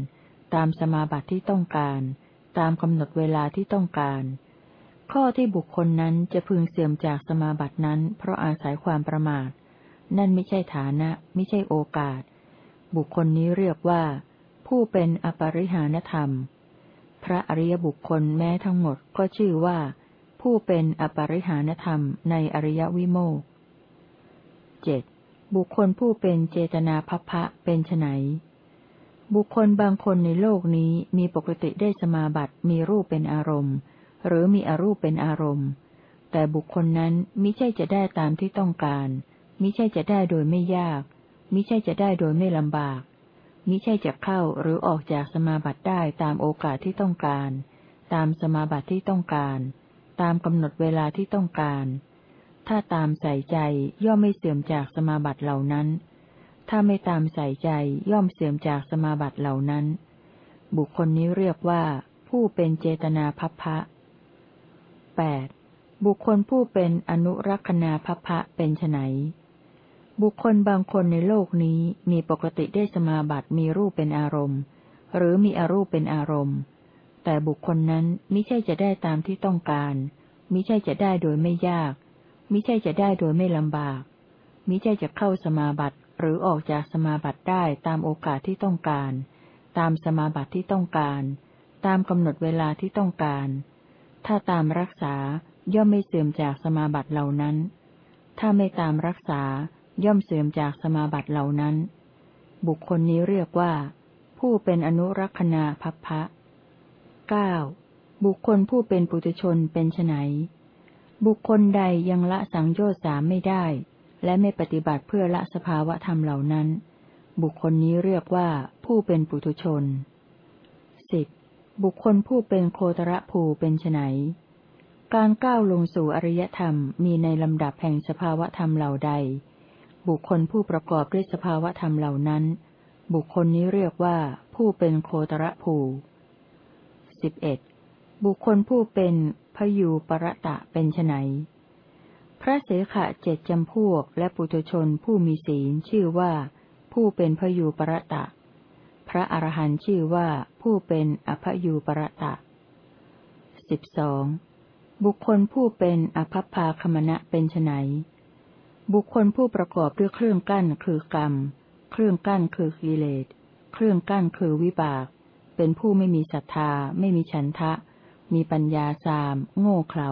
ตามสมาบัติที่ต้องการ ตามกำหนดเวลาที่ต้องการ ข้อที่บุคคลนั้นจะพึงเสื่อมจากสมาบัตินั้น เพราะอาศัยความประมาท นั่นไม่ใช่ฐานะ ไม่ใช่โอกาส บุคคลนี้เรียกว่า ผู้เป็นอปริหานธรรม พระอริยบุคคลแม้ทั้งหมดก็ชื่อว่า ผู้เป็นอปริหานธรรมในอริยวิโมกเจ็ดบุคคลผู้เป็นเจตนาภพะเป็นไน บุคคลบางคนในโลกนี้มีปกติได้สมาบัติมีรูปเป็นอารมณ์ หรือมีอรูปเป็นอารมณ์ แต่บุคคลนั้นมิใช่จะได้ตามที่ต้องการ มิใช่จะได้โดยไม่ยาก มิใช่จะได้โดยไม่ลำบาก มิใช่จะเข้าหรือออกจากสมาบัติได้ตามโอกาสที่ต้องการ ตามสมาบัติที่ต้องการ ตามกำหนดเวลาที่ต้องการ ถ้าตามใส่ใจย่อมไม่เสื่อมจากสมาบัติเหล่านั้น ถ้าไม่ตามใส่ใจย่อมเสื่อมจากสมาบัติเหล่านั้น บุคคลนี้เรียกว่า ผู้เป็นเจตนาพัพพะแปดบุคคลผู้เป็นอนุรักษณาพัพพะเป็นไนบุคคลบางคนในโลกนี้มีปกติได้สมาบัติมีรูปเป็นอารมณ์ หรือมีอรูปเป็นอารมณ์ แต่บุคคลนั้นมิใช่จะได้ตามที่ต้องการมิใช่จะได้โดยไม่ยาก มิใช่จะได้โดยไม่ลำบาก มิใช่จะเข้าสมาบัติ หรือออกจากสมาบัติได้ตามโอกาสที่ต้องการ ตามสมาบัติที่ต้องการ ตามกำหนดเวลาที่ต้องการ ถ้าตามรักษาย่อมไม่เสื่อมจากสมาบัติเหล่านั้น ถ้าไม่ตามรักษาย่อมเสื่อมจากสมาบัติเหล่านั้น บุคคลนี้เรียกว่า ผู้เป็นอนุรักษณาภัพพะเก้าบุคคลผู้เป็นปุถุชนเป็นไนบุคคลใดยังละสังโยชน์สามไม่ได้ และไม่ปฏิบัติเพื่อละสภาวะธรรมเหล่านั้น บุคคลนี้เรียกว่าผู้เป็นปุถุชนสิบบุคคลผู้เป็นโคตรภูเป็นไนการก้าวลงสู่อริยธรรมมีในลำดับแห่งสภาวะธรรมเหล่าใด บุคคลผู้ประกอบด้วยสภาวะธรรมเหล่านั้น บุคคลนี้เรียกว่าผู้เป็นโคตรภูสิบเอ็ดบุคคลผู้เป็นพยูปรตะเป็นไน พระเสขะเจ็ดจำพวกและปุถุชนผู้มีศีลชื่อว่า ผู้เป็นพยูปรตะ พระอรหันต์ชื่อว่าผู้เป็นอภยูปรตะสิบสองบุคคลผู้เป็นอภพาคมณะเป็นไนบุคคลผู้ประกอบด้วยเครื่องกั้นคือกรรม เครื่องกั้นคือกิเลส เครื่องกั้นคือวิบาก เป็นผู้ไม่มีศรัทธา ไม่มีฉันทะ มีปัญญาสาม โง่เขลา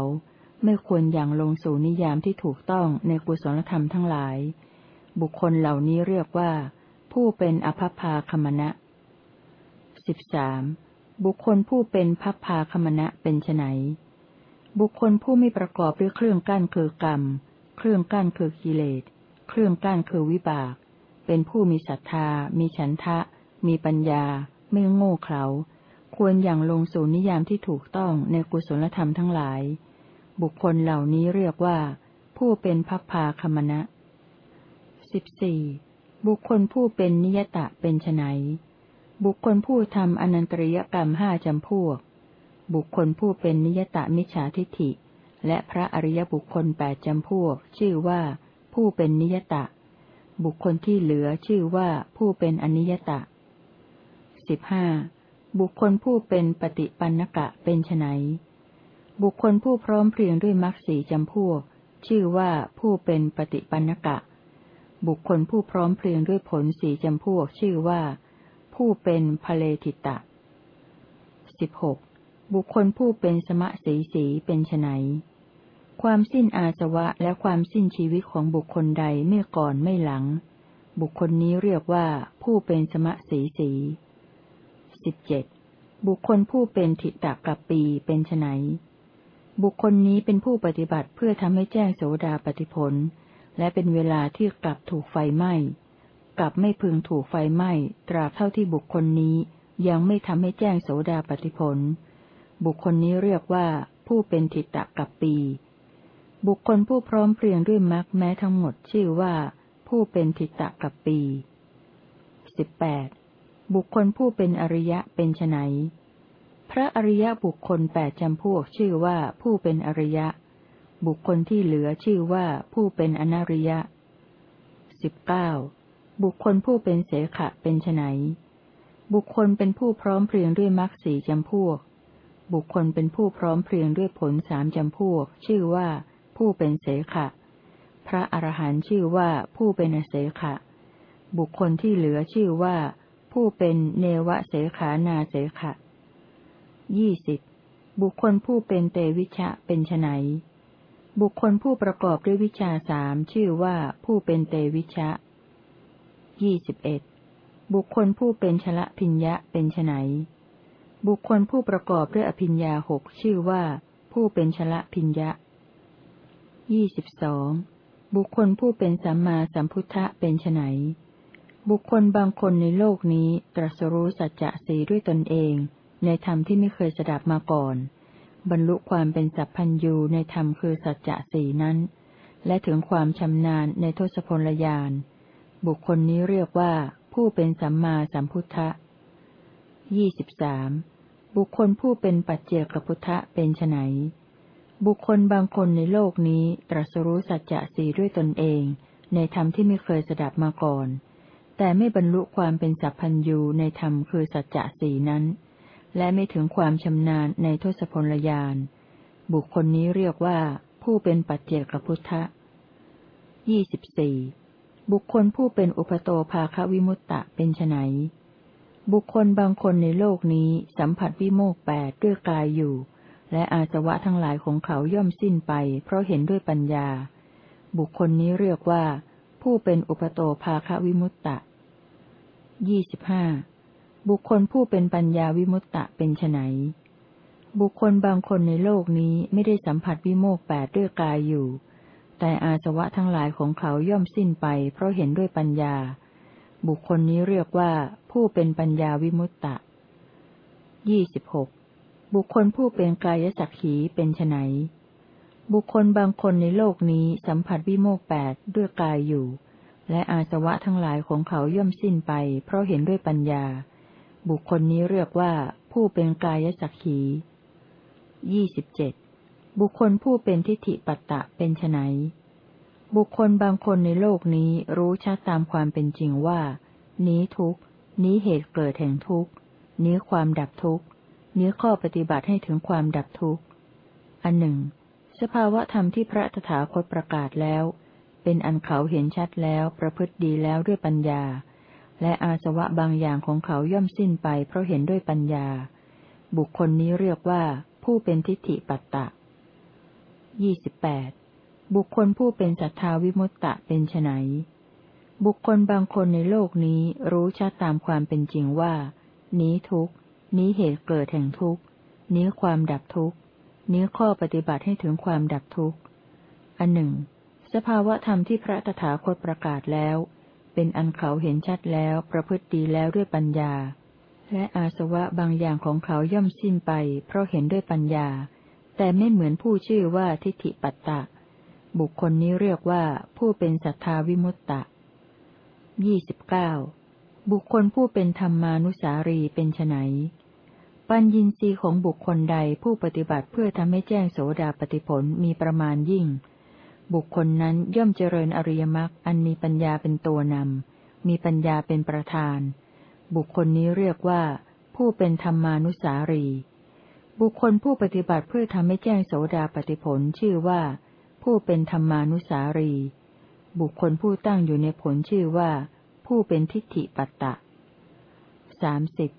ไม่ควรอย่างลงสู่นิยามที่ถูกต้องในกุศลธรรมทั้งหลาย บุคคลเหล่านี้เรียกว่า ผู้เป็นอภพาคมณะสิบสามบุคคลผู้เป็นพัพพาคมณะเป็นไนบุคคลผู้ไม่ประกอบด้วยเครื่องกั้นคือกรรม เครื่องกั้นคือกิเลส เครื่องกั้นคือวิบาก เป็นผู้มีศรัทธา มีฉันทะ มีปัญญา ไม่โง่เขลา ควรอย่างลงสู่นิยามที่ถูกต้องในกุศลธรรมทั้งหลาย บุคคลเหล่านี้เรียกว่า ผู้เป็นพัพพาคมณะสิบสี่บุคคลผู้เป็นนิยตะเป็นไนบุคคลผู้ทำอนันตริยกรรมห้าจำพวก บุคคลผู้เป็นนิยตะมิจฉาทิฏฐิ และพระอริยบุคคลแปดจำพวก ชื่อว่า ผู้เป็นนิยตะ บุคคลที่เหลือชื่อว่าผู้เป็นอนิยตะสิบห้าบุคคลผู้เป็นปฏิปันนกะเป็นไน บุคคลผู้พร้อมเพรียงด้วยมรรคสีจำพวก ชื่อว่าผู้เป็นปฏิปันนกะ บุคคลผู้พร้อมเพรียงด้วยผลสีจำพวก ชื่อว่า ผู้เป็นภเลทิตะสิบหกบุคคลผู้เป็นสมะสีสีเป็นไนความสิ้นอาสวะและความสิ้นชีวิตของบุคคลใดไม่ก่อนไม่หลัง บุคคลนี้เรียกว่าผู้เป็นสมะสีสีสิบเจ็ดบุคคลผู้เป็นทิตะกับปีเป็นไน บุคคลนี้เป็นผู้ปฏิบัติเพื่อทำให้แจ้งโสดาปฏิผล และเป็นเวลาที่กลับถูกไฟไหม้กลับไม่พึงถูกไฟไหม้ตราบเท่าที่บุคคลนี้ยังไม่ทำให้แจ้งโสดาปฏิผล บุคคลนี้เรียกว่าผู้เป็นทิตะกับปี บุคคลผู้พร้อมเพรียงด้วยมรรคแม้ทั้งหมดชื่อว่า ผู้เป็นทิตะกับปีสิบแปดบุคคลผู้เป็นอริยะเป็นไน พระอริยบุคคลแปดจำพวกชื่อว่าผู้เป็นอริยะ บุคคลที่เหลือชื่อว่าผู้เป็นอนาริยะสิบเก้าบุคคลผู้เป็นเสขะเป็นไนบุคคลเป็นผู้พร้อมเพรียงด้วยมรรคสี่จำพวก บุคคลเป็นผู้พร้อมเพรียงด้วยผลสามจำพวก ชื่อว่าผู้เป็นเสขะ พระอรหันต์ชื่อว่าผู้เป็นเสขะ บุคคลที่เหลือชื่อว่า ผู้เป็นเนวเสขานาเสขะ ยี่สิบบุคคลผู้เป็นเตวิชะเป็นไนบุคคลผู้ประกอบด้วยวิชาสามชื่อว่าผู้เป็นเตวิชะยี่สิบเอ็ดบุคคลผู้เป็นชละพิญญะเป็นไนบุคคลผู้ประกอบด้วยอภิญญาหกชื่อว่าผู้เป็นชละพิญญะยี่สิบสองบุคคลผู้เป็นสัมมาสัมพุทธะเป็นไนบุคคลบางคนในโลกนี้ตรัสรู้สัจจะสีด้วยตนเอง ในธรรมที่ไม่เคยสดับมาก่อน บรรลุความเป็นสัพพัญญูในธรรมคือสัจจะสีนั้น และถึงความชำนาญในทศพลยาน บุคคลนี้เรียกว่าผู้เป็นสัมมาสัมพุทธะยี่สิบสามบุคคลผู้เป็นปัจเจกพุทธะเป็นไนบุคคลบางคนในโลกนี้ตรัสรู้สัจจะสีด้วยตนเอง ในธรรมที่ไม่เคยสดับมาก่อน แต่ไม่บรรลุความเป็นสัพพัญญูในธรรมคือสัจจะสี่นั้น และไม่ถึงความชำนาญในทศพลยาน บุคคลนี้เรียกว่าผู้เป็นปัจเจกพุทธะยี่สิบสี่บุคคลผู้เป็นอุปโตภาควิมุตตะเป็นไนบุคคลบางคนในโลกนี้สัมผัสวิโมกแปดด้วยกายอยู่ และอาสวะทั้งหลายของเขาย่อมสิ้นไป เพราะเห็นด้วยปัญญา บุคคลนี้เรียกว่า ผู้เป็นอุปโตภาควิมุตตะยี่สิบห้า บุคคลผู้เป็นปัญญาวิมุตตะเป็นไนบุคคลบางคนในโลกนี้ไม่ได้สัมผัสวิโมกแปดด้วยกายอยู่ แต่อาสวะทั้งหลายของเขาย่อมสิ้นไป เพราะเห็นด้วยปัญญา บุคคลนี้เรียกว่าผู้เป็นปัญญาวิมุตตะยี่สิบหกบุคคลผู้เป็นกายสักขีเป็นไนบุคคลบางคนในโลกนี้สัมผัสวิโมกแปดด้วยกายอยู่ และอาสวะทั้งหลายของเขาย่อมสิ้นไป เพราะเห็นด้วยปัญญา บุคคลนี้เรียกว่าผู้เป็นกายสักขียี่สิบเจ็ดบุคคลผู้เป็นทิฏฐิปัตตะเป็นไนบุคคลบางคนในโลกนี้รู้ชัดตามความเป็นจริงว่า นี้ทุกนี้เหตุเกิดแห่งทุกนี้ความดับทุกนี้ข้อปฏิบัติให้ถึงความดับทุกอันหนึ่ง สภาวะธรรมที่พระตถาคตประกาศแล้ว เป็นอันเขาเห็นชัดแล้วประพฤติดีแล้วด้วยปัญญา และอาสวะบางอย่างของเขาย่อมสิ้นไปเพราะเห็นด้วยปัญญา บุคคลนี้เรียกว่าผู้เป็นทิฏฐิปัตตะยี่สิบแปดบุคคลผู้เป็นสัทธาวิมุตตะเป็นไนบุคคลบางคนในโลกนี้รู้ชัดตามความเป็นจริงว่า นี้ทุกนี้เหตุเกิดแห่งทุกนี้ความดับทุกนี้ข้อปฏิบัติให้ถึงความดับทุกอันหนึ่ง สภาวะธรรมที่พระตถาคตประกาศแล้ว เป็นอันเขาเห็นชัดแล้วประพฤติดีแล้วด้วยปัญญา และอาสวะบางอย่างของเขาย่อมสิ้นไป เพราะเห็นด้วยปัญญา แต่ไม่เหมือนผู้ชื่อว่าทิฏฐิปัตตะ บุคคลนี้เรียกว่าผู้เป็นศรัทธาวิมุตตะยี่สิบเก้าบุคคลผู้เป็นธรรมานุสารีเป็นไนปัญญินทรีย์ของบุคคลใดผู้ปฏิบัติเพื่อทำให้แจ้งโสดาปฏิผลมีประมาณยิ่ง บุคคลนั้นย่อมเจริญอริยมรรคอันมีปัญญาเป็นตัวนำ มีปัญญาเป็นประธาน บุคคลนี้เรียกว่า ผู้เป็นธรรมานุสารี บุคคลผู้ปฏิบัติเพื่อทำให้แจ้งโสดาปฏิผลชื่อว่า ผู้เป็นธรรมานุสารี บุคคลผู้ตั้งอยู่ในผลชื่อว่า ผู้เป็นทิฏฐิปัตตะสามสิบ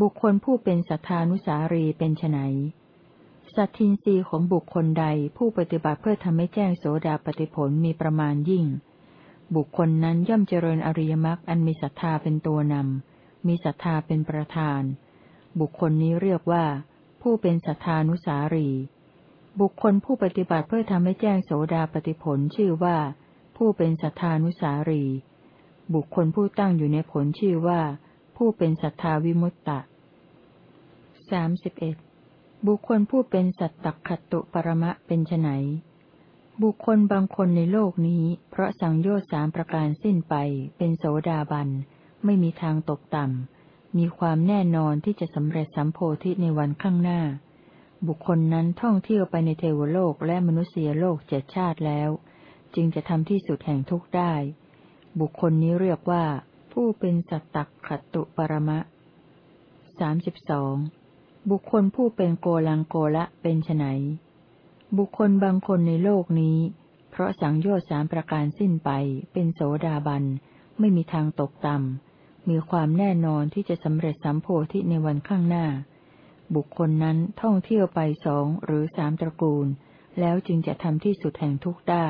บุคคลผู้เป็นสัทธานุสารีเป็นไน สัตทินรีของบุคคลใดผู้ปฏิบัติเพื่อทำให้แจ้งโสดาปฏิผลมีประมาณยิ่ง บุคคลนั้นย่อมเจริญอริยมรรคอันมีศรัทธาเป็นตัวนำ มีศรัทธาเป็นประธาน บุคคลนี้เรียกว่า ผู้เป็นศรัทธานุสารี บุคคลผู้ปฏิบัติเพื่อทำให้แจ้งโสดาปฏิผลชื่อว่า ผู้เป็นศรัทธานุสารี บุคคลผู้ตั้งอยู่ในผลชื่อว่า ผู้เป็นศรัทธาวิมุตตะสามสิบเอ็ด บุคคลผู้เป็นสัตตัคตุปรมะเป็นไนบุคคลบางคนในโลกนี้ เพราะสังโยชน์สามประการสิ้นไป เป็นโสดาบัน ไม่มีทางตกต่ำ มีความแน่นอนที่จะสำเร็จสัมโพธิในวันข้างหน้า บุคคลนั้นท่องเที่ยวไปในเทวโลกและมนุษยโลกเจ็ดชาติแล้ว จึงจะทำที่สุดแห่งทุกข์ได้ บุคคลนี้เรียกว่า ผู้เป็นสัตตักขตุปรมะสามสิบสอง บุคคลผู้เป็นโกลังโกละเป็นไนบุคคลบางคนในโลกนี้ เพราะสังโยชน์สามประการสิ้นไป เป็นโสดาบัน ไม่มีทางตกต่ำ มีความแน่นอนที่จะสำเร็จสัมโพธิในวันข้างหน้า บุคคลนั้นท่องเที่ยวไปสองหรือสามตระกูล แล้วจึงจะทำที่สุดแห่งทุกได้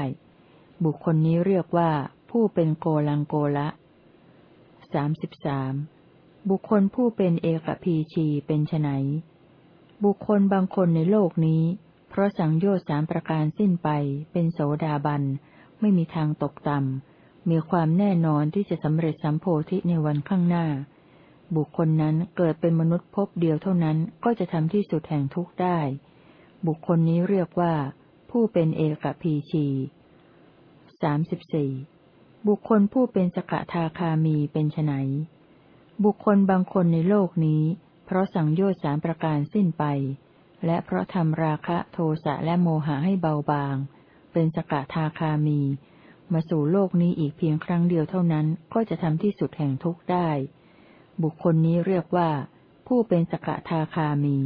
บุคคลนี้เรียกว่า ผู้เป็นโกลังโกละสามสิบสามบุคคลผู้เป็นเอกพีชีเป็นไน บุคคลบางคนในโลกนี้ เพราะสังโยชน์สามประการสิ้นไป เป็นโสดาบัน ไม่มีทางตกต่ำ มีความแน่นอนที่จะสำเร็จสัมโพธิในวันข้างหน้า บุคคลนั้นเกิดเป็นมนุษย์พบเดียวเท่านั้นก็จะทำที่สุดแห่งทุกข์ได้ บุคคลนี้เรียกว่า ผู้เป็นเอกพีชีสามสิบสี่บุคคลผู้เป็นสกทาคามีเป็นไนบุคคลบางคนในโลกนี้ เพราะสังโยชน์สามประการสิ้นไป และเพราะทำราคะโทสะและโมหะให้เบาบาง เป็นสกทาคามี มาสู่โลกนี้อีกเพียงครั้งเดียวเท่านั้นก็จะทำที่สุดแห่งทุกข์ได้ บุคคลนี้เรียกว่า ผู้เป็นสกทาคามี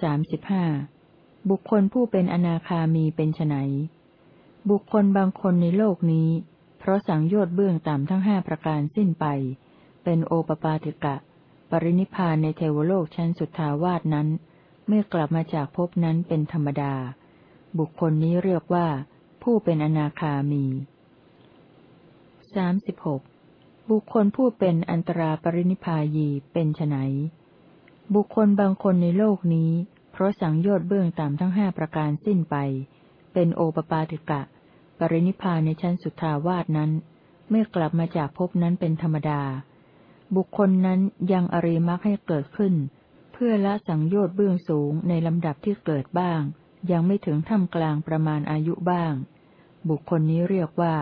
สามสิบห้าบุคคลผู้เป็นอนาคามีเป็นไนบุคคลบางคนในโลกนี้ เพราะสังโยชน์เบื้องต่ำทั้งห้าประการสิ้นไป เป็นโอปปาติกะ ปรินิพานในเทวโลกชั้นสุทาวาสนั้น เมื่อกลับมาจากภพนั้นเป็นธรรมดา บุคคลนี้เรียกว่า ผู้เป็นอนาคามีสาสิบหกบุคคลผู้เป็นอันตราปรินิพายีเป็นไนบุคคลบางคนในโลกนี้ เพราะสังโยชน์เบื้องต่ำทั้งห้าประการสิ้นไป เป็นโอปปาติกะ ปรินิพานในชั้นสุทาวาสนั้น เมื่อกลับมาจากภพนั้นเป็นธรรมดา บุคคลนั้นยังอริมักให้เกิดขึ้น เพื่อละสังโยชน์เบื้องสูงในลำดับที่เกิดบ้าง ยังไม่ถึงท่ามกลางประมาณอายุบ้าง บุคคลนี้เรียกว่า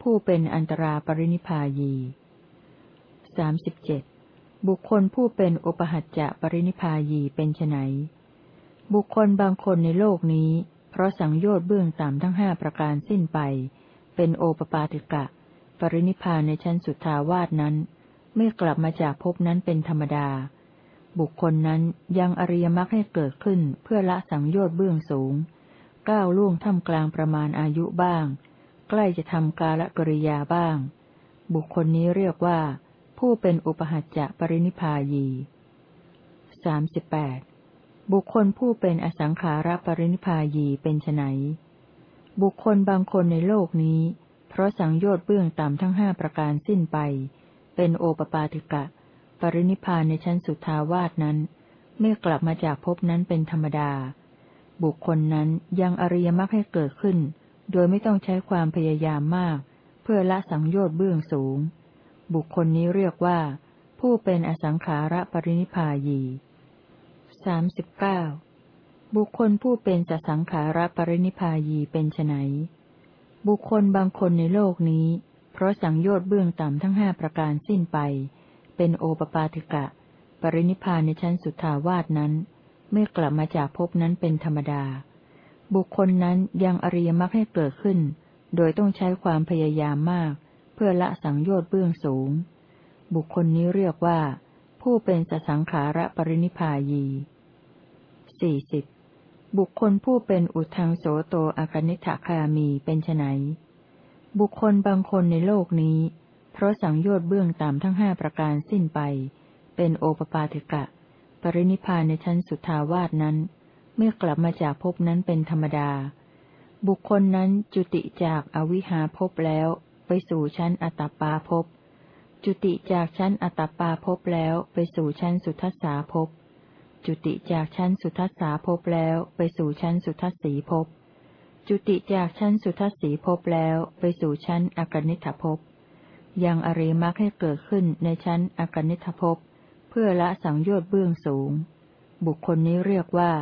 ผู้เป็นอันตราปรินิพายีสามสิบเจ็ดบุคคลผู้เป็นอุปหัจจะปรินิพายีเป็นไนบุคคลบางคนในโลกนี้ เพราะสังโยชน์เบื้องต่ำทั้งห้าประการสิ้นไป เป็นโอปปาติกะ ปรินิพานในชั้นสุดทาวาสนั้น เมื่อกลับมาจากภพนั้นเป็นธรรมดา บุคคลนั้นยังอริยมรรคให้เกิดขึ้นเพื่อละสังโยชน์เบื้องสูง ก้าวล่วงท่ามกลางประมาณอายุบ้าง ใกล้จะทำกาลกริยาบ้าง บุคคลนี้เรียกว่า ผู้เป็นอุปหัจจะปรินิพายีสามสิบแปดบุคคลผู้เป็นอสังขาระปรินิพายีเป็นไนบุคคลบางคนในโลกนี้ เพราะสังโยชน์เบื้องต่ำทั้งห้าประการสิ้นไป เป็นโอปปาติกะ ปรินิพานในชั้นสุทาวาสนั้น เมื่อกลับมาจากภพนั้นเป็นธรรมดา บุคคลนั้นยังอริยมรรคให้เกิดขึ้น โดยไม่ต้องใช้ความพยายามมาก เพื่อละสังโยชน์เบื้องสูง บุคคลนี้เรียกว่า ผู้เป็นอสังขาระปรินิพายีสามสิบเก้าบุคคลผู้เป็นสสังขาระปรินิพายีเป็นไนบุคคลบางคนในโลกนี้ ราะสังโยชน์เบื้องต่ำทั้งห้าประการสิ้นไป เป็นโอปปาติกะ ปรินิพานในชั้นสุทธาวาสนั้น เมื่อกลับมาจากภพนั้นเป็นธรรมดา บุคคลนั้นยังอริยมรรคให้เกิดขึ้น โดยต้องใช้ความพยายามมาก เพื่อละสังโยชน์เบื้องสูง บุคคลนี้เรียกว่า ผู้เป็นสสังขาระปรินิพายีสี่สิบบุคคลผู้เป็นอุทังโสโตอากนิฐคามีเป็นไน บุคคลบางคนในโลกนี้ เพราะสังโยชน์เบื้องต่ำทั้งห้าประการสิ้นไป เป็นโอปปาติกะ ปรินิพานในชั้นสุทาวาสนั้น เมื่อกลับมาจากภพนั้นเป็นธรรมดา บุคคลนั้นจุติจากอวิหาภพแล้วไปสู่ชั้นอัตปาภพ จุติจากชั้นอัตตปาภพแล้วไปสู่ชั้นสุทัสสาภพ จุติจากชั้นสุทัสสาภพแล้วไปสู่ชั้นสุทัสสีภพ จุติจากชั้นสุทัสสีภพแล้วไปสู่ชั้นอกนิฐภพ ยังอริมักให้เกิดขึ้นในชั้นอกนิฐภพ เพื่อละสังโยชน์เบื้องสูง บุคคลนี้เรียกว่า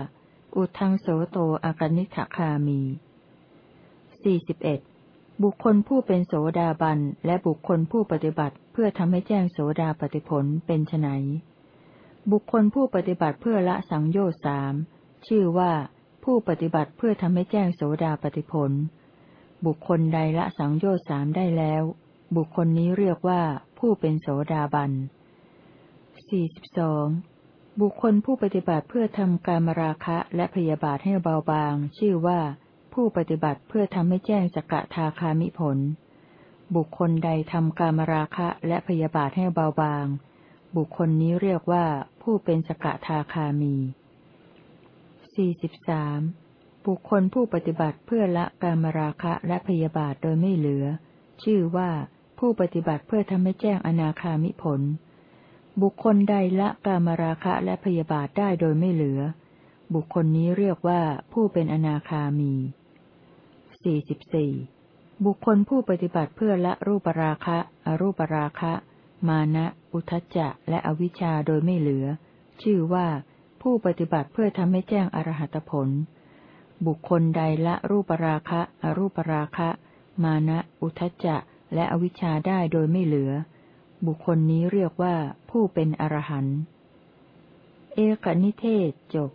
อุทังโสโตอกนิฐคามีสี่สิบเอ็ดบุคคลผู้เป็นโสดาบันและบุคคลผู้ปฏิบัติเพื่อทำให้แจ้งโสดาปฏิผลเป็นไนบุคคลผู้ปฏิบัติเพื่อละสังโยชน์สามชื่อว่า ผู้ปฏิบัติเพื่อทำให้แจ้งโสดาปฏิผล บุคคลใดละสังโยชน์สามได้แล้ว บุคคลนี้เรียกว่าผู้เป็นโสดาบันสี่สิบสองบุคคลผู้ปฏิบัติเพื่อทำการมราคะและพยาบาทให้เบาบาง ชื่อว่า ผู้ปฏิบัติเพื่อทำให้แจ้งสกทาคามิผล บุคคลใดทำการมราคะและพยาบาทให้เบาบาง บุคคลนี้เรียกว่าผู้เป็นสกทาคามี สี่สิบสามบุคคลผู้ปฏิบัติเพื่อละกามราคะและพยาบาทโดยไม่เหลือ ชื่อว่าผู้ปฏิบัติเพื่อทำให้แจ้งอนาคามิผล บุคคลใดละกามราคะและพยาบาทได้โดยไม่เหลือ บุคคลนี้เรียกว่าผู้เป็นอนาคามีสี่สิบสี่บุคคลผู้ปฏิบัติเพื่อละรูปราคะ อรูปราคะ มานะ อุทจจะ และอวิชชาโดยไม่เหลือ ชื่อว่า ผู้ปฏิบัติเพื่อทำให้แจ้งอรหัตผล บุคคลใดละรูปราคะ อรูปราคะ มานะ อุทจจะ และอวิชชาได้โดยไม่เหลือ บุคคลนี้เรียกว่าผู้เป็นอรหันต์ เอกนิเทศจบ